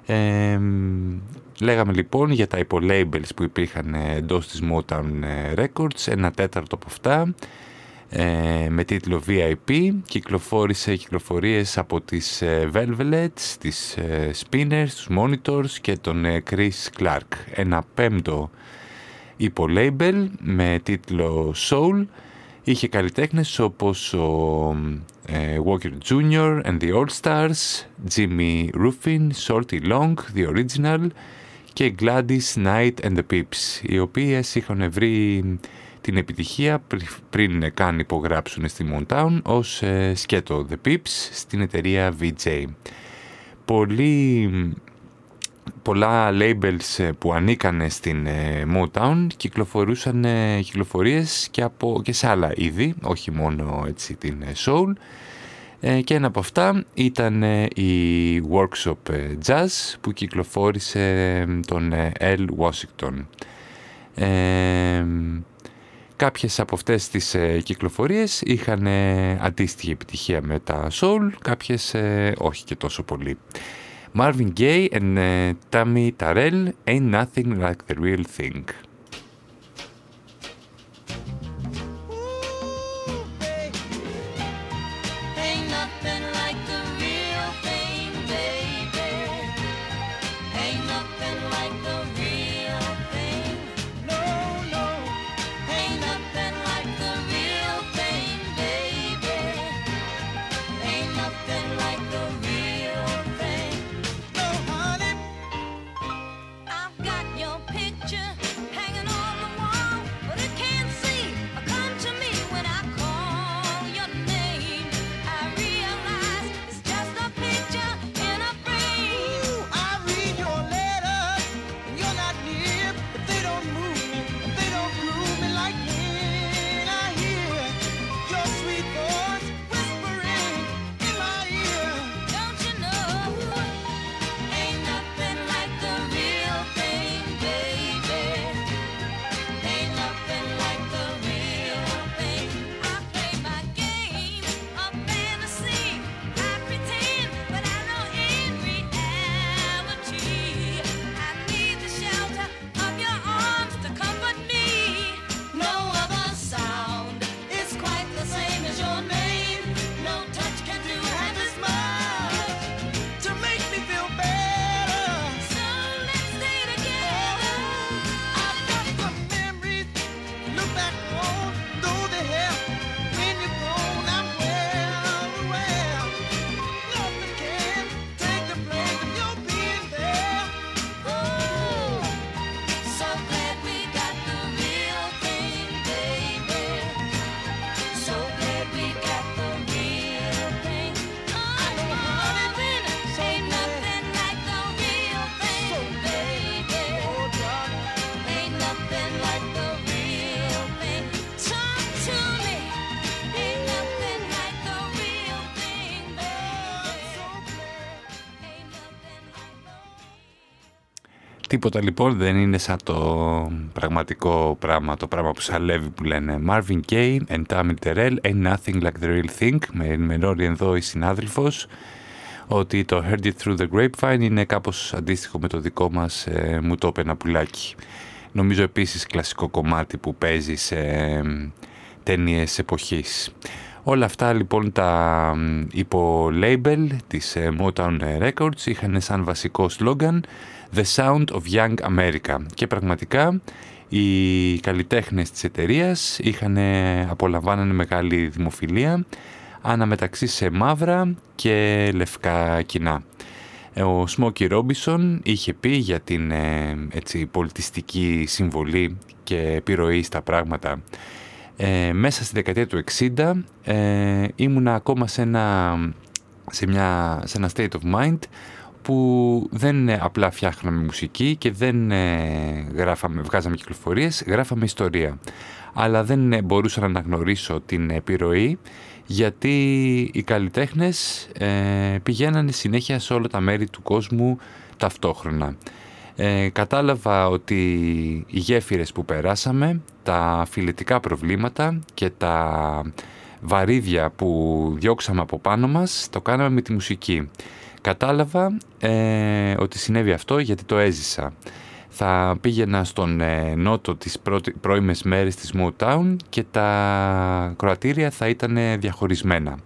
Ε, λέγαμε λοιπόν για τα υπολabels που υπήρχαν εντός της Motown Records, ένα τέταρτο από αυτά ε, με τίτλο VIP κυκλοφόρησε κυκλοφορίες από τις ε, Velvets, τις ε, Spinners, τους Monitors και τον ε, Chris Clark. Ένα πέμπτο υπολabel με τίτλο Soul είχε καλλιτέχνες όπως ο ε, Walker Jr. and the All Stars, Jimmy Ruffin, Shorty Long, The Original και Gladys Knight and the Pips, οι οποίες είχαν βρει την επιτυχία πριν καν υπογράψουν στη Motown ως ε, σκέτο The Pips στην εταιρεία VJ. Πολύ, πολλά labels ε, που ανήκανε στην ε, Motown κυκλοφορούσαν κυκλοφορίες και, από, και σε άλλα είδη, όχι μόνο έτσι, την Soul. Και ένα από αυτά ήταν η Workshop Jazz που κυκλοφόρησε τον L. Washington. Κάποιες από αυτές τις ε, κυκλοφορίες είχαν ε, αντίστοιχη επιτυχία με τα Soul, κάποιες ε, όχι και τόσο πολύ. Marvin Gaye and ε, Tammy Terrell, Ain't Nothing Like The Real Thing. Τίποτα λοιπόν δεν είναι σαν το πραγματικό πράγμα, το πράγμα που σαλεύει που λένε Marvin Gaye and Tammi Terrell Ain't Nothing Like The Real Thing με ενημερώνει εδώ η συνάδελφος ότι το Heard It Through The Grapevine είναι κάπως αντίστοιχο με το δικό μας ε, μου το είπε ένα πουλάκι. Νομίζω επίσης κλασικό κομμάτι που παίζει σε ε, ταινίες εποχής. Όλα αυτά λοιπόν τα υπο- label της ε, Motown Records είχαν σαν βασικό σλόγγαν The Sound of Young America και πραγματικά οι καλλιτέχνες της εταιρείας είχαν, απολαμβάνανε μεγάλη δημοφιλία αναμεταξύ σε μαύρα και λευκά κοινά. Ε, ο Σμόκι Ρόμπισον είχε πει για την ε, έτσι, πολιτιστική συμβολή και επιρροή στα πράγματα. Ε, μέσα στη δεκαετία του 60 ε, ήμουνα ακόμα σε ένα, σε, μια, σε ένα state of mind που δεν απλά φτιάχναμε μουσική και δεν γράφαμε, βγάζαμε κυκλοφορίες, γράφαμε ιστορία. Αλλά δεν μπορούσα να αναγνωρίσω την επιρροή γιατί οι καλλιτέχνες ε, πηγαίνανε συνέχεια σε όλα τα μέρη του κόσμου ταυτόχρονα. Ε, κατάλαβα ότι οι γέφυρες που περάσαμε, τα φιλετικά προβλήματα και τα βαρύδια που διώξαμε από πάνω μας, το κάναμε με τη μουσική. Κατάλαβα ε, ότι συνέβη αυτό γιατί το έζησα θα πήγαινα στον ε, νότο τις πρώιμες μέρες της Motown και τα κροατήρια θα ήταν διαχωρισμένα.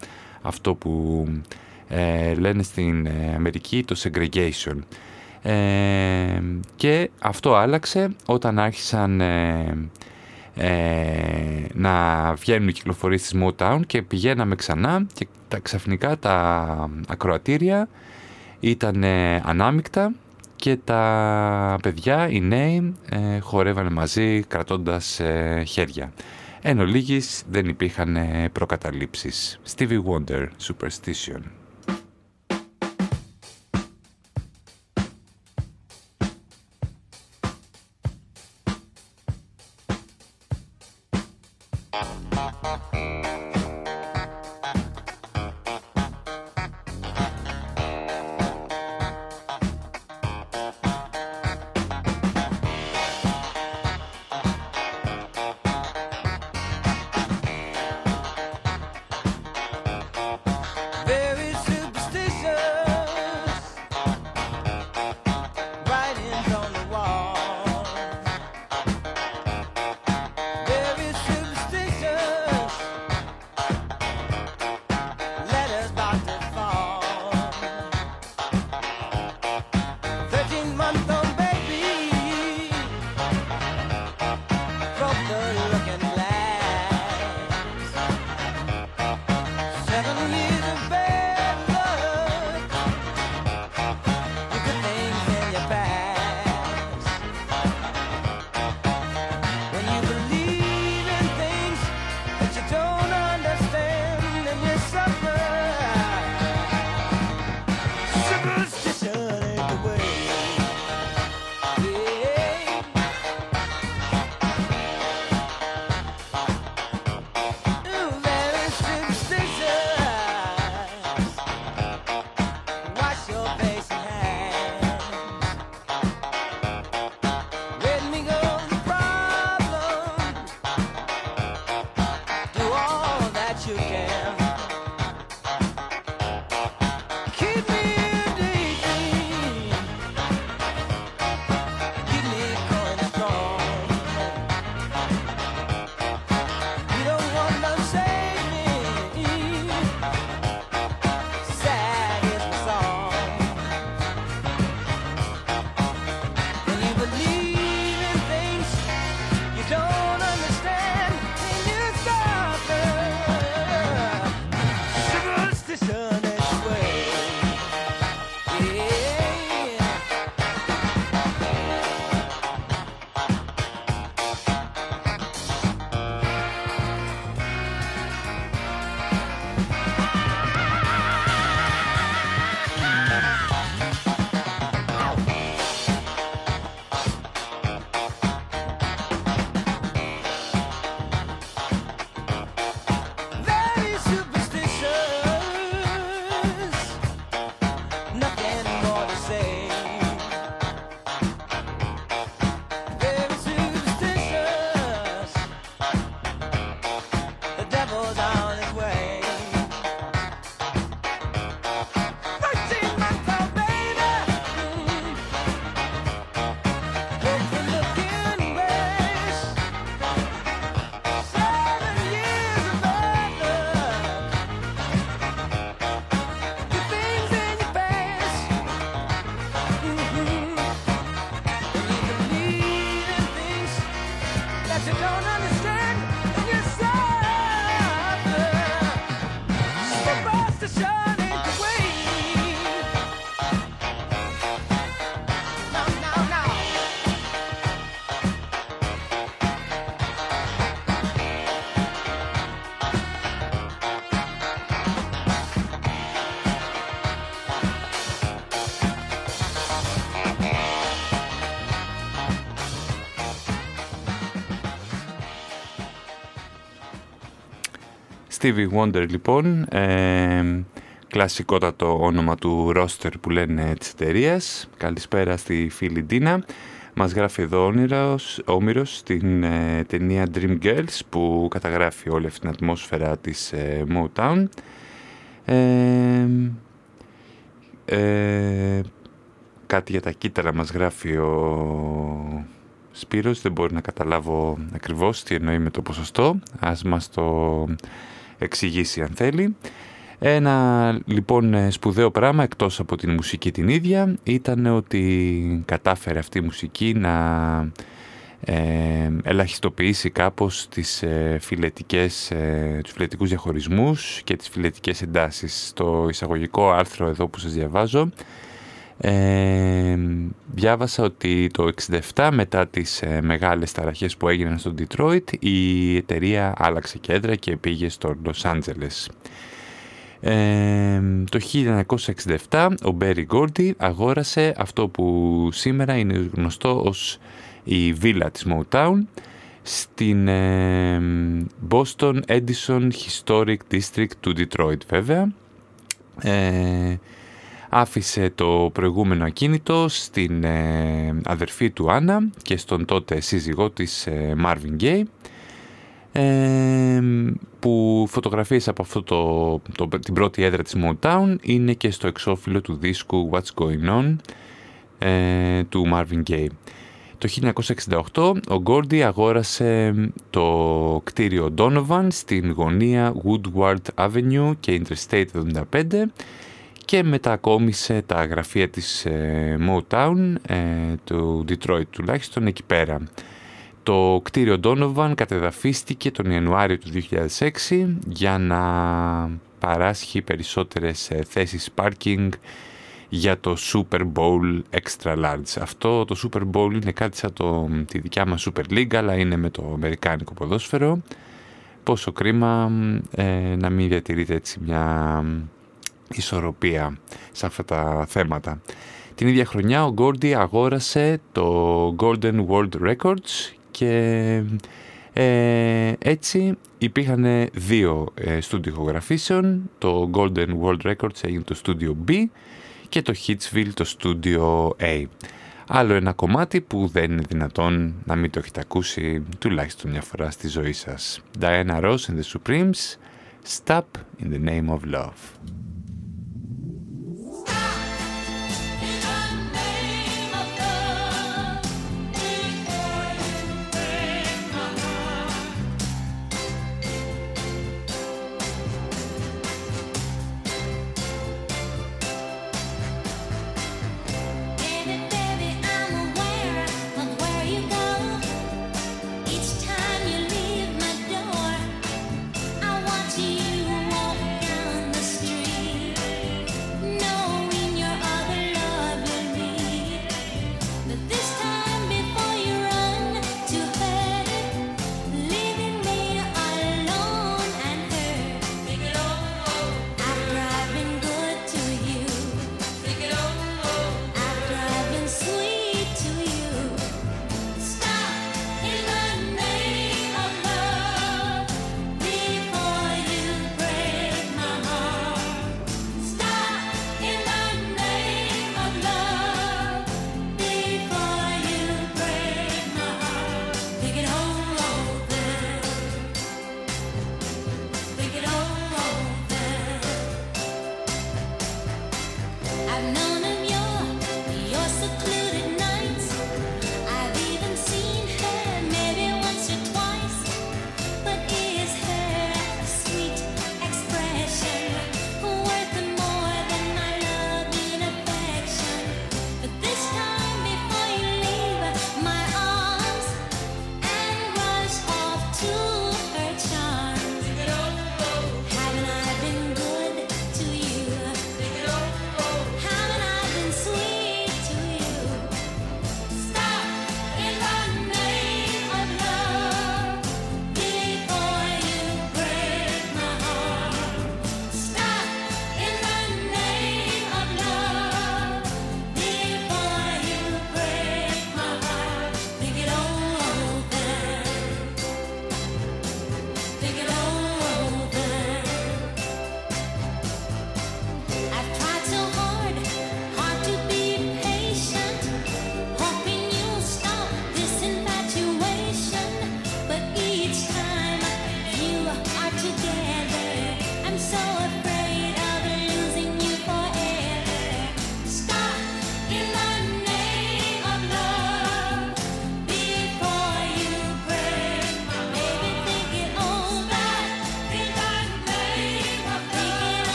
Αυτό που ε, λένε στην ε, Αμερική το segregation. και αυτό άλλαξε όταν άρχισαν να βγαίνουν οι κυκλοφορίες της Motown και πηγαίναμε ξανά και τα, ξαφνικά τα ακροατήρια ήταν ανάμεικτα και τα παιδιά, οι νέοι, ε, χορεύανε μαζί κρατώντας ε, χέρια. Εν ολίγης δεν υπήρχαν ε, προκαταλήψεις. Stevie Wonder, Superstition. Stevie Wonder λοιπόν, ε, κλασικότατο όνομα του roster που λένε της εταιρεία. Καλησπέρα στη φίλη Ντίνα. Μας γράφει εδώ όνειρος, Όμηρος στην ε, ταινία Dream Girls που καταγράφει όλη αυτή την ατμόσφαιρα της ε, Motown. Ε, ε, κάτι για τα κύτταρα μας γράφει ο Σπύρος, δεν μπορεί να καταλάβω ακριβώς τι εννοεί με το ποσοστό, ας μας το εξηγήσει αν θέλει. Ένα λοιπόν σπουδαίο πράγμα εκτός από την μουσική την ίδια ήταν ότι κατάφερε αυτή η μουσική να ε, ελαχιστοποιήσει κάπως τις ε, φιλετικές, ε, τους φιλετικούς διαχωρισμούς και τις φιλετικές εντάσεις. Στο εισαγωγικό άρθρο εδώ που σας διαβάζω ε, διάβασα ότι το 67 μετά τις ε, μεγάλες ταραχές που έγιναν στο Detroit η εταιρεία άλλαξε κέντρα και πήγε στο Los Angeles. Ε, το 1967 ο Μπέρι Γκόρντι αγόρασε αυτό που σήμερα είναι γνωστό ως η βίλα της Motown στην ε, Boston Edison Historic District του Detroit βέβαια. Ε, άφησε το προηγούμενο ακίνητο στην ε, αδερφή του Άννα και στον τότε σύζυγό της ε, Marvin Gaye που φωτογραφίες από αυτό το, το, την πρώτη έδρα της Motown είναι και στο εξώφυλλο του δίσκου What's Going On ε, του Marvin Gaye. Το 1968 ο Γκόρντι αγόρασε το κτίριο Donovan στην γωνία Woodward Avenue και Interstate 75 και μετακόμισε τα γραφεία της ε, Motown, ε, του Detroit τουλάχιστον, εκεί πέρα. Το κτίριο Donovan κατεδαφίστηκε τον Ιανουάριο του 2006 για να παράσχει περισσότερες ε, θέσεις parking για το Super Bowl Extra Large. Αυτό το Super Bowl είναι κάτι σαν το, τη δικιά μας Super League, αλλά είναι με το αμερικάνικο ποδόσφαιρο. Πόσο κρίμα ε, να μην διατηρείται έτσι μια ισορροπία σε αυτά τα θέματα. Την ίδια χρονιά ο Γκόρντι αγόρασε το Golden World Records και ε, έτσι υπήρχαν δύο ε, στούντιο ηχογραφήσεων. Το Golden World Records έγινε το στούντιο B και το Hitsville το στούντιο A. Άλλο ένα κομμάτι που δεν είναι δυνατόν να μην το έχετε ακούσει τουλάχιστον μια φορά στη ζωή σας. Diana Ross and the Supremes, Stop in the Name of Love.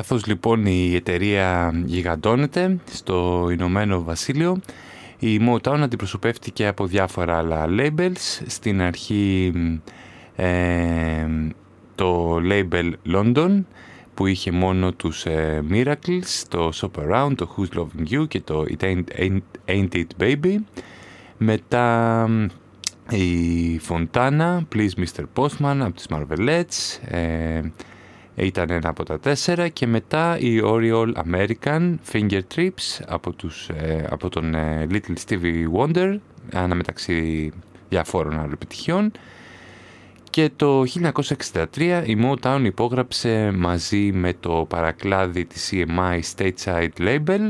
Καθώς λοιπόν η εταιρεία γιγαντώνεται στο Ηνωμένο Βασίλειο, η Motown αντιπροσωπεύτηκε από διάφορα άλλα labels. Στην αρχή ε, το label London που είχε μόνο τους ε, Miracles, το Shop Around, το Who's Loving You και το It Ain't, Ain't, Ain't It Baby. Μετά η Fontana, Please Mr. Postman από τις Marvelettes, ε, ήταν ένα από τα τέσσερα και μετά η Oriole American Finger Trips από, τους, ε, από τον ε, Little Stevie Wonder αναμεταξύ διαφόρων άλλων επιτυχιών. Και το 1963 η Motown υπόγραψε μαζί με το παρακλάδι της EMI Stateside Label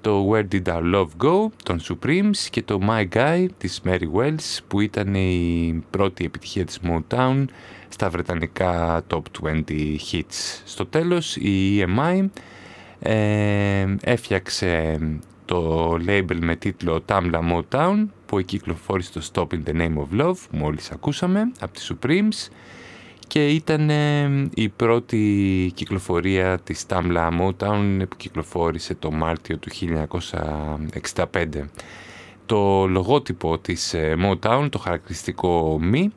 το Where Did Our Love Go των Supremes και το My Guy της Mary Wells που ήταν η πρώτη επιτυχία της Motown στα βρετανικά Top 20 Hits. Στο τέλος η EMI ε, έφτιαξε το label με τίτλο Tamla Motown που κυκλοφόρησε το Stop in the Name of Love που μόλις ακούσαμε από τις Supremes και ήταν η πρώτη κυκλοφορία της Tamla Motown που κυκλοφόρησε το Μάρτιο του 1965. Το λογότυπο της ε, Motown, το χαρακτηριστικό μη,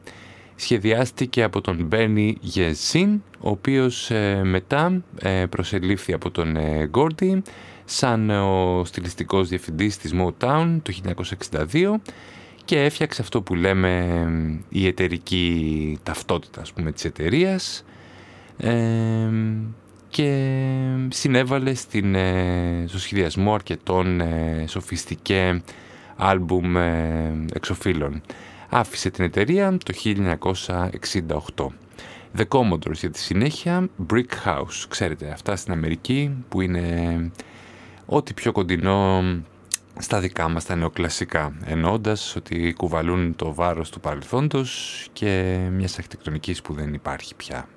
σχεδιάστηκε από τον Bernie Yesin, ο οποίος ε, μετά ε, προσελήφθη από τον Gordy σαν ο στιλιστικός διευθυντής της Motown το 1962 και έφτιαξε αυτό που λέμε η εταιρική ταυτότητα ας πούμε, της εταιρείας και συνέβαλε στην, ε, στο σχεδιασμό αρκετών ε, σοφιστικέ άλμπουμ ε, εξοφύλων. Άφησε την εταιρεία το 1968. The Commodores για τη συνέχεια, Brick House. Ξέρετε, αυτά στην Αμερική που είναι ό,τι πιο κοντινό στα δικά μας τα νεοκλασικά, εννοώντας ότι κουβαλούν το βάρος του παρελθόντος και μιας αρχιτεκτονικής που δεν υπάρχει πια.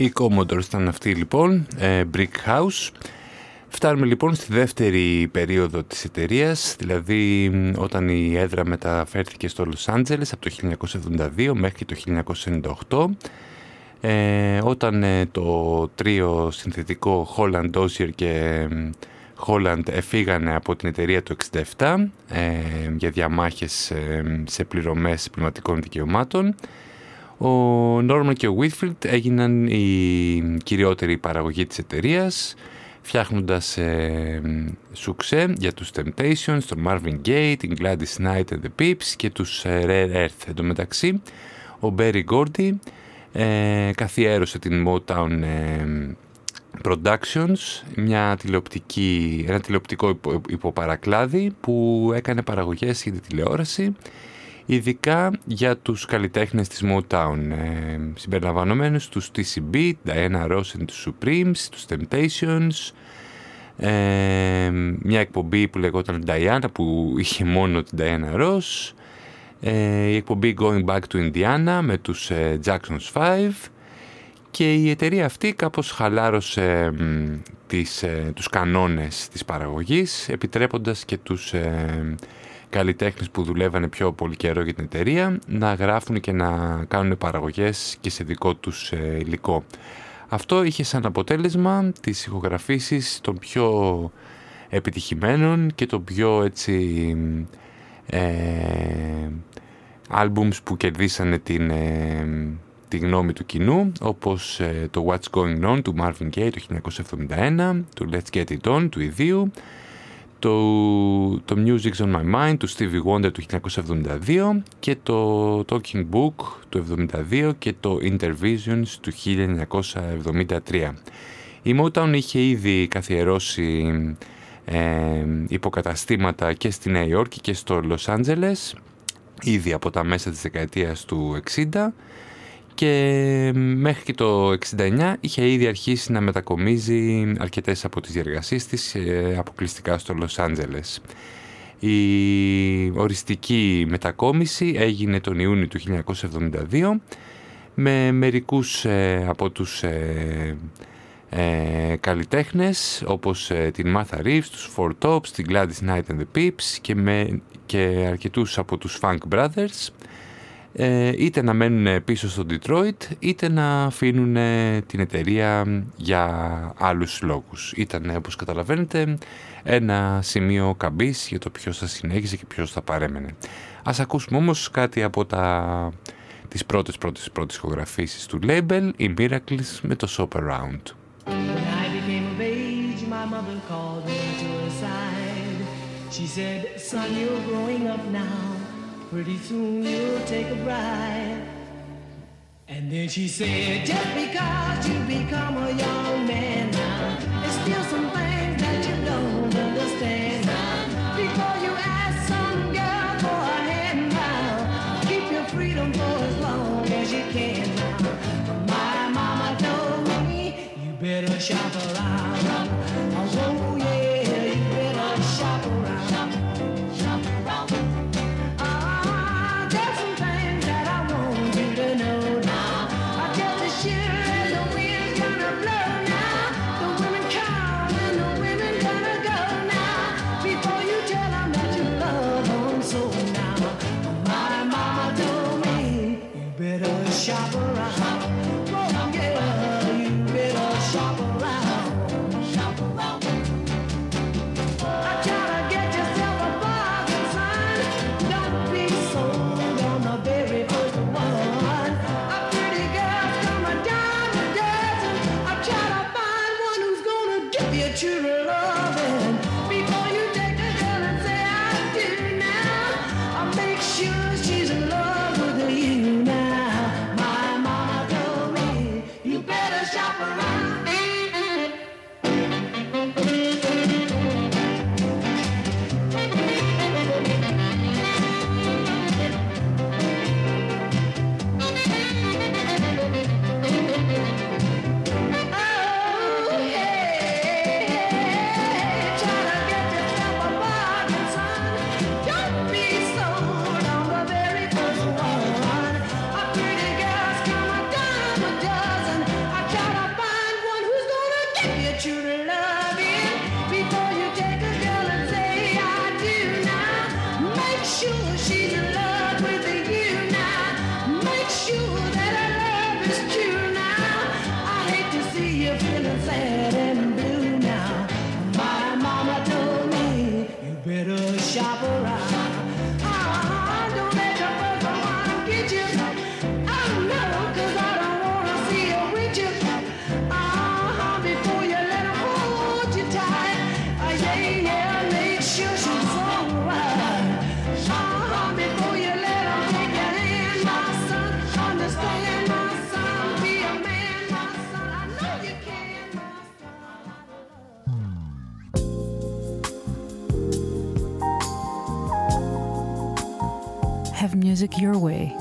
Η Commodore ήταν αυτή λοιπόν, ε, Brick House. Φτάνουμε λοιπόν στη δεύτερη περίοδο της εταιρείας, δηλαδή μ, όταν η έδρα μεταφέρθηκε στο Λος Άντζελες από το 1972 μέχρι το 1998, ε, όταν ε, το τρίο συνθετικό Holland, Dozier και μ, Holland εφήγανε από την εταιρεία το 67 ε, για διαμάχες ε, σε πληρωμές πνευματικών δικαιωμάτων. Ο Νόρμαν και ο Whitfield έγιναν η κυριότερη παραγωγή της εταιρείας, φτιάχνοντας ε, σουξέ για τους Temptations, τον Marvin Gaye, την Gladys Knight and the Pips και τους ε, Rare Earth. Εν τω μεταξύ, ο Berry Gordy ε, καθιέρωσε την Motown ε, Productions, μια τηλεοπτική, ένα τηλεοπτικό υπο- υποπαρακλάδι που έκανε παραγωγές για τη τηλεόραση ειδικά για τους καλλιτέχνες της Motown, ε, συμπεριλαμβανομένους τους TCB, Diana Ross and τους Supremes, τους Temptations, ε, μια εκπομπή που λεγόταν Diana που είχε μόνο την Diana Ross, ε, η εκπομπή Going Back to Indiana με τους ε, Jackson's 5 και η εταιρεία αυτή κάπως χαλάρωσε μ, τις, ε, τους κανόνες της παραγωγής επιτρέποντας και τους ε, καλλιτέχνες που δουλεύανε πιο πολύ καιρό για την εταιρεία να γράφουν και να κάνουν παραγωγές και σε δικό τους ε, υλικό. Αυτό είχε σαν αποτέλεσμα τις ηχογραφήσεις των πιο επιτυχημένων και των πιο έτσι ε, άλμπουμς που κερδίσανε την, ε, τη γνώμη του κοινού όπως ε, το What's Going On του Marvin Gaye το 1971 το Let's Get It On του ιδίου το, το Music's On My Mind του Stevie Wonder του 1972 και το Talking Book του 1972 και το Intervisions του 1973. Η Motown είχε ήδη καθιερώσει ε, υποκαταστήματα και στη Νέα Υόρκη και στο Λος Άντζελες ήδη από τα μέσα της δεκαετίας του 60 και μέχρι και το 69 είχε ήδη αρχίσει να μετακομίζει αρκετές από τις διεργασίες της ε, αποκλειστικά στο Λος Άντζελες. Η οριστική μετακόμιση έγινε τον Ιούνιο του 1972 με μερικούς ε, από τους ε, ε, καλλιτέχνες όπως ε, την Martha Reeves, τους Four Tops, την Gladys Knight and the Pips και, με, και αρκετούς από τους Funk Brothers ε, είτε να μένουν πίσω στο Detroit είτε να αφήνουν ε, την εταιρεία για άλλους λόγους. Ήταν όπως καταλαβαίνετε ένα σημείο καμπής για το ποιος θα συνέχισε και ποιος θα παρέμενε. Ας ακούσουμε όμως κάτι από τα, τις πρώτες πρώτες πρώτες ηχογραφήσεις του label, οι Miracles με το Shop Around. When I became of age, my mother called me to her side. She said, Son, you're growing up now. Pretty soon you'll take a bride. And then she said, Just because you become a young man now, there's still some things that you don't understand now. Before you ask some girl for a hand keep your freedom for as long as you can now. My mama told me you better shop around. music your way,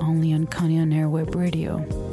only on Canyon Airweb Radio.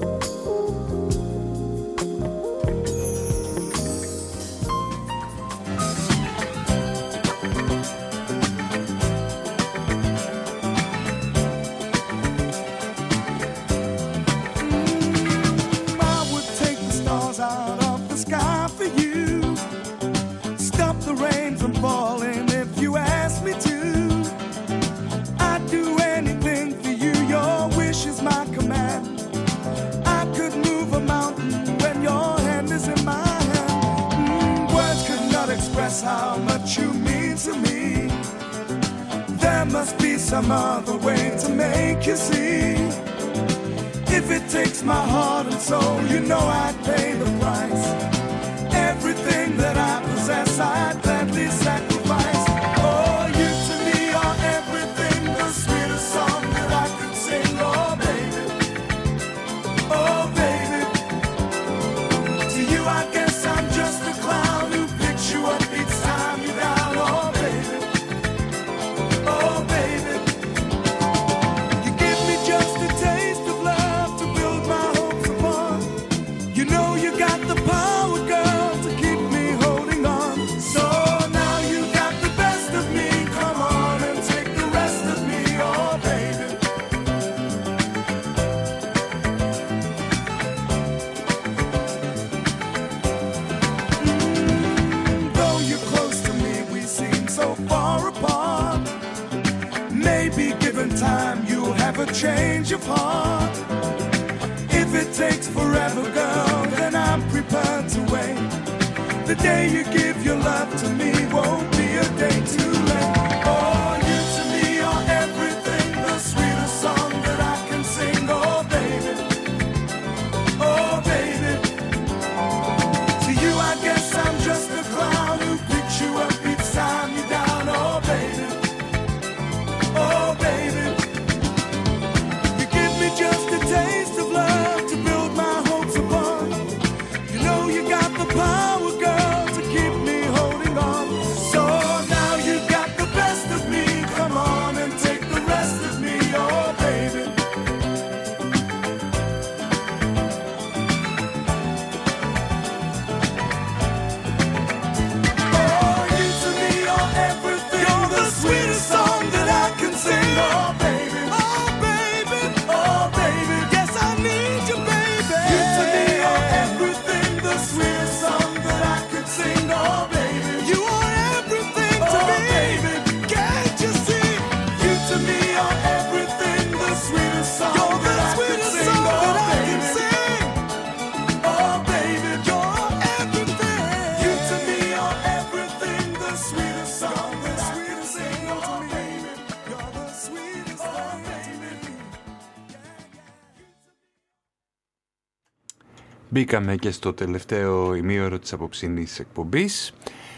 Μπήκαμε και στο τελευταίο ημίωρο της αποψινής εκπομπής.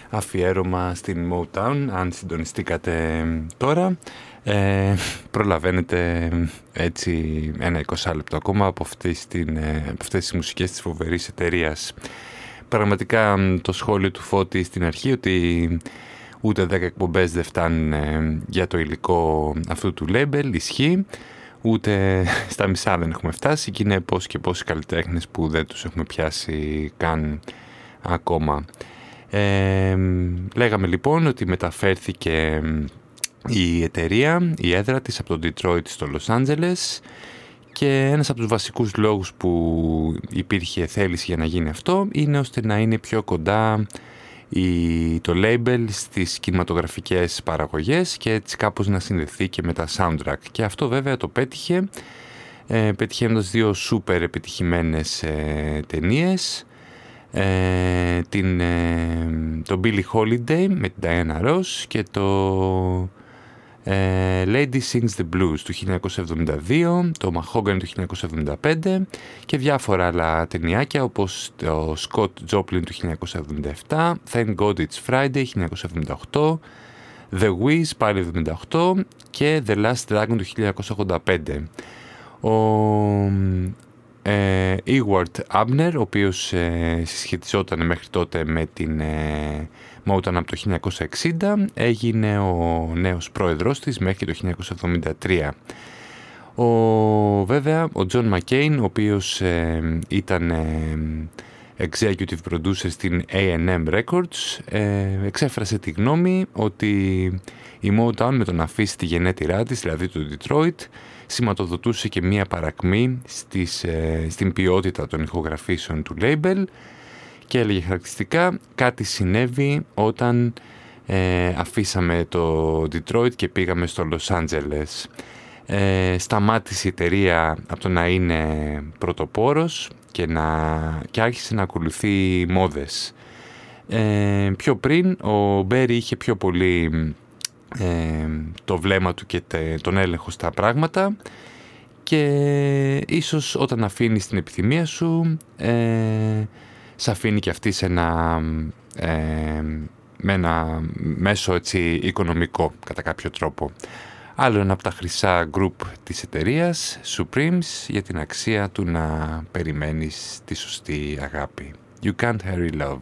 Αφιέρωμα στην Motown αν συντονιστήκατε τώρα. Ε, προλαβαίνετε ε, έτσι ένα 20 λεπτό ακόμα από αυτές, την, ε, από αυτές τις μουσικές της φοβερής εταιρείας. Πραγματικά το σχόλιο του Φώτη στην αρχή ότι ούτε 10 εκπομπές δεν φτάνουν για το υλικό αυτού του label ισχύει ούτε στα μισά δεν έχουμε φτάσει και είναι πόσοι και πόσοι καλλιτέχνες που δεν τους έχουμε πιάσει καν ακόμα. Ε, λέγαμε λοιπόν ότι μεταφέρθηκε η εταιρεία, η έδρα της από το Detroit στο Los Angeles και ένας από τους βασικούς λόγους που υπήρχε θέληση για να γίνει αυτό είναι ώστε να είναι πιο κοντά το label στις κινηματογραφικές παραγωγές και έτσι κάπως να συνδεθεί και με τα soundtrack. Και αυτό βέβαια το πέτυχε, ε, πετυχαίνοντας δύο σούπερ επιτυχημένες ε, ταινίες. Ε, την, ε, το Billy Holiday με την Diana Ross και το Lady Sings the Blues του 1972, το Mahogany του 1975 και διάφορα άλλα ταινιάκια όπως το Scott Joplin του 1977, Thank God It's Friday 1978, The Wiz πάλι 78 και The Last Dragon του 1985. Ο ε, Ewart Abner, ο οποίος ε, συσχετιζόταν μέχρι τότε με την ε, Motown από το 1960, έγινε ο νέος πρόεδρος της μέχρι το 1973. Ο, βέβαια, ο John McCain, ο οποίος ε, ήταν ε, executive producer στην A&M Records, ε, εξέφρασε τη γνώμη ότι η Motown με το να αφήσει τη γενέτειρά της, δηλαδή το Detroit, σηματοδοτούσε και μία παρακμή στις, ε, στην ποιότητα των ηχογραφήσεων του label και έλεγε χαρακτηριστικά κάτι συνέβη όταν ε, αφήσαμε το Detroit και πήγαμε στο Los Angeles. Ε, σταμάτησε η εταιρεία από το να είναι πρωτοπόρος και, να, και άρχισε να ακολουθεί μόδες. Ε, πιο πριν ο Μπέρι είχε πιο πολύ ε, το βλέμμα του και τον έλεγχο στα πράγματα και ίσως όταν αφήνεις την επιθυμία σου ε, σε αφήνει και αυτή σε ένα, ε, με ένα μέσο έτσι, οικονομικό κατά κάποιο τρόπο. Άλλο ένα από τα χρυσά group της εταιρείας, Supremes, για την αξία του να περιμένεις τη σωστή αγάπη. You can't hurry love.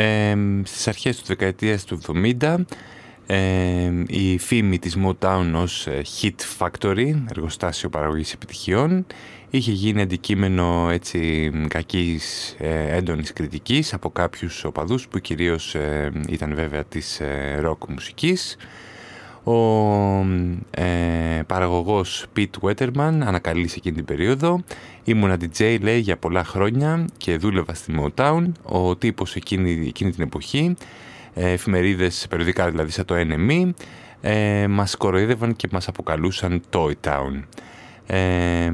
Ε, στις αρχές του δεκαετίας του 70 ε, η φήμη της Motown ως ε, Hit Factory, εργοστάσιο παραγωγής επιτυχιών, είχε γίνει αντικείμενο έτσι κακής ε, έντονης κριτικής από κάποιους οπαδούς που κυρίως ε, ήταν βέβαια της ε, rock μουσικής. Ο ε, παραγωγός Pete Wetterman ανακαλύψει εκείνη την περίοδο. Ήμουνα DJ λέει για πολλά χρόνια και δούλευα στη Motown. Ο τύπος εκείνη, εκείνη την εποχή, ε, εφημερίδες περιοδικά δηλαδή σαν το NME, ε, μας κοροϊδεύαν και μας αποκαλούσαν Toy Town. Ε,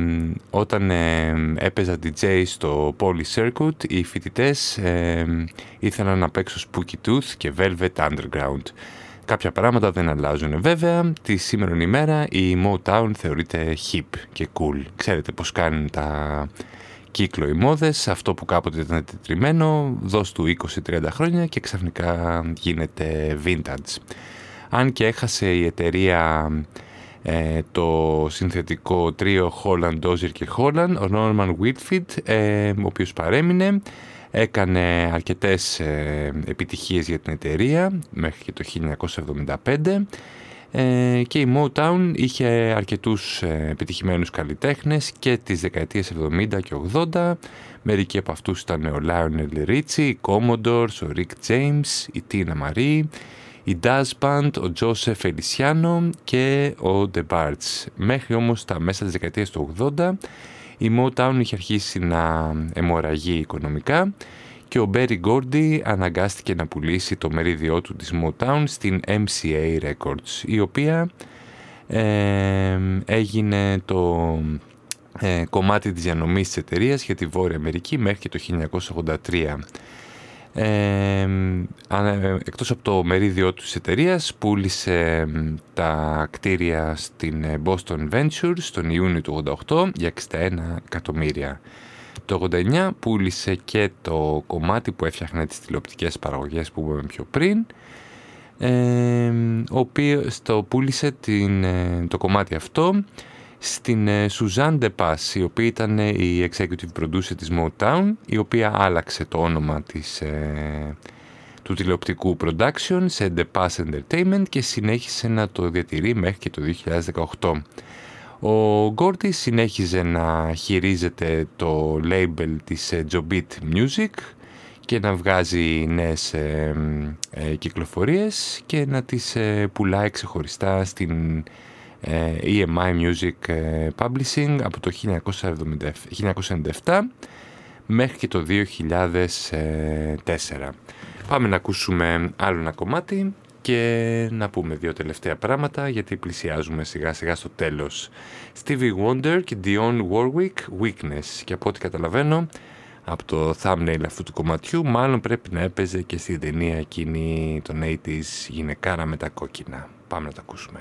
όταν ε, έπαιζα DJ στο Poly Circuit, οι φοιτητές ε, ήθελαν να παίξω Spooky Tooth και Velvet Underground. Κάποια πράγματα δεν αλλάζουν βέβαια. Τη σήμερα ημέρα η Motown θεωρείται hip και cool. Ξέρετε πώς κάνουν τα κύκλο οι μόδες. Αυτό που κάποτε ήταν τετριμένο, δώσ' του 20-30 χρόνια και ξαφνικά γίνεται vintage. Αν και έχασε η εταιρεία ε, το συνθετικό τρίο Holland, Dozier και Holland, ο Norman Whitfield, ε, ο οποίος παρέμεινε, έκανε αρκετές ε, επιτυχίες για την εταιρεία μέχρι και το 1975 ε, και η Motown είχε αρκετούς ε, επιτυχημένους καλλιτέχνες και τις δεκαετίες 70 και 80. Μερικοί από αυτούς ήταν ο Lionel Richie, οι Commodores, ο Rick James, η Tina Marie, η Daz Band, ο Joseph Feliciano και ο The Bards. Μέχρι όμως τα μέσα της δεκαετίας του 80 η Motown είχε αρχίσει να αιμορραγεί οικονομικά και ο Barry Gordy αναγκάστηκε να πουλήσει το μερίδιό του της Motown στην MCA Records, η οποία ε, έγινε το ε, κομμάτι της διανομής της εταιρείας για τη Βόρεια Αμερική μέχρι και το 1983. Ε, εκτός από το μερίδιο του της εταιρείας πούλησε τα κτίρια στην Boston Ventures τον Ιούνιο του 88 για 61 εκατομμύρια. Το 89 πούλησε και το κομμάτι που έφτιαχνε τις τηλεοπτικές παραγωγές που είπαμε πιο πριν ε, ο οποίος το πούλησε την, το κομμάτι αυτό στην Suzanne De Pass, η οποία ήταν η executive producer της Motown, η οποία άλλαξε το όνομα της, ε, του τηλεοπτικού production σε The Pass Entertainment και συνέχισε να το διατηρεί μέχρι και το 2018. Ο Γκόρτι συνέχιζε να χειρίζεται το label της Jobit Music και να βγάζει νέες ε, ε, κυκλοφορίες και να τις πουλάει ξεχωριστά στην EMI Music Publishing από το 1997 μέχρι και το 2004. Πάμε να ακούσουμε άλλο ένα κομμάτι και να πούμε δύο τελευταία πράγματα γιατί πλησιάζουμε σιγά σιγά στο τέλος. Stevie Wonder και Dionne Warwick Weakness και από ό,τι καταλαβαίνω από το thumbnail αυτού του κομματιού μάλλον πρέπει να έπαιζε και στην ταινία εκείνη των 80's γυναικάρα με τα κόκκινα. Πάμε να τα ακούσουμε.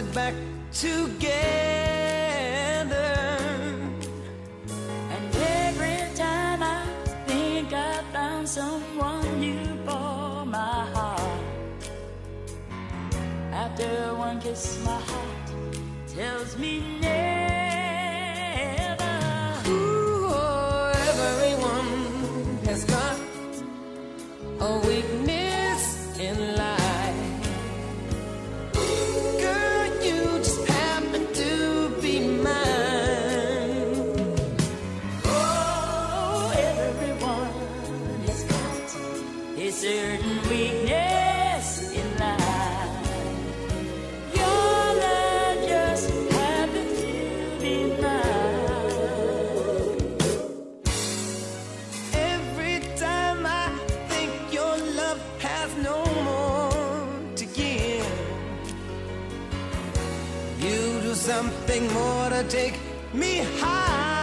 it back together. And every time I think I found someone new for my heart, after one kiss, my heart tells me never. Ooh, oh, everyone has got a weakness something more to take me higher.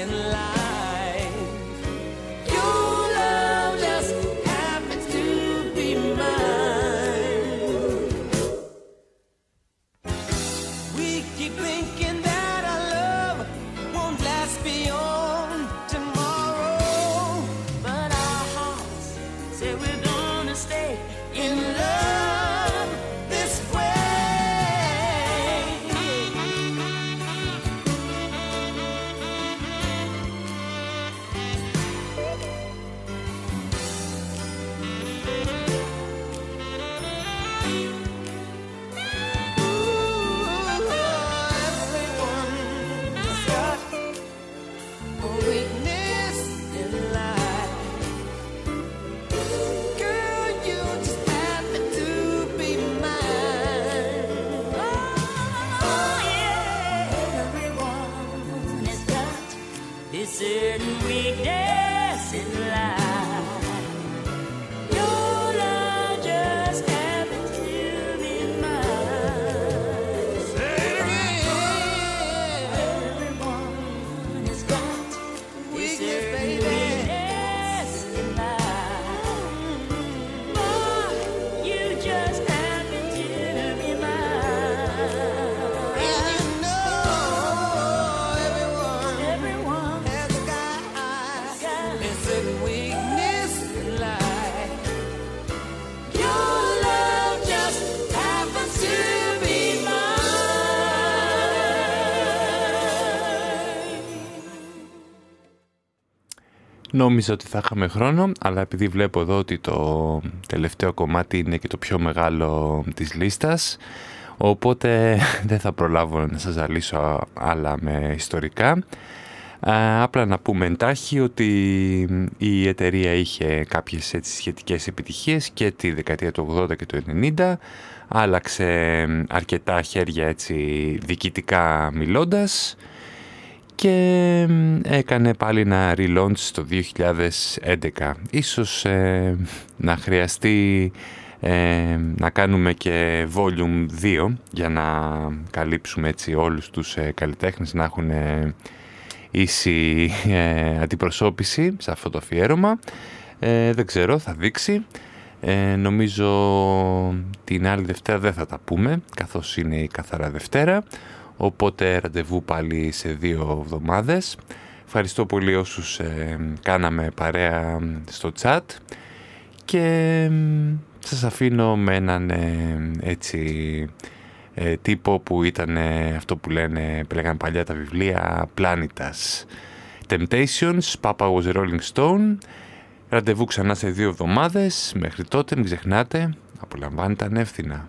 In life. Νόμιζα ότι θα είχαμε χρόνο, αλλά επειδή βλέπω εδώ ότι το τελευταίο κομμάτι είναι και το πιο μεγάλο της λίστας, οπότε (laughs) δεν θα προλάβω να σας ζαλίσω άλλα με ιστορικά. Α, απλά να πούμε εντάχει ότι η εταιρεία είχε κάποιες έτσι, σχετικές επιτυχίες και τη δεκαετία του 80 και του 90, άλλαξε αρκετά χέρια έτσι διοικητικά μιλώντας και μ, έκανε πάλι ένα relaunch το 2011. Ίσως ε, να χρειαστεί ε, να κάνουμε και volume 2 για να καλύψουμε έτσι όλους τους ε, καλλιτέχνες να έχουν ε, ίση ε, αντιπροσώπηση σε αυτό το αφιέρωμα. Ε, δεν ξέρω, θα δείξει. Ε, νομίζω την άλλη Δευτέρα δεν θα τα πούμε, καθώς είναι η καθαρά Δευτέρα. Οπότε ραντεβού πάλι σε δύο εβδομάδες. Ευχαριστώ πολύ όσους ε, κάναμε παρέα στο chat και μ, σας αφήνω με έναν ε, έτσι ε, τύπο που ήταν ε, αυτό που λένε, που λέγανε παλιά τα βιβλία Planetas. Temptations, Papa was a Rolling Stone. Ραντεβού ξανά σε δύο εβδομάδες. Μέχρι τότε μην ξεχνάτε, απολαμβάνετε ανεύθυνα.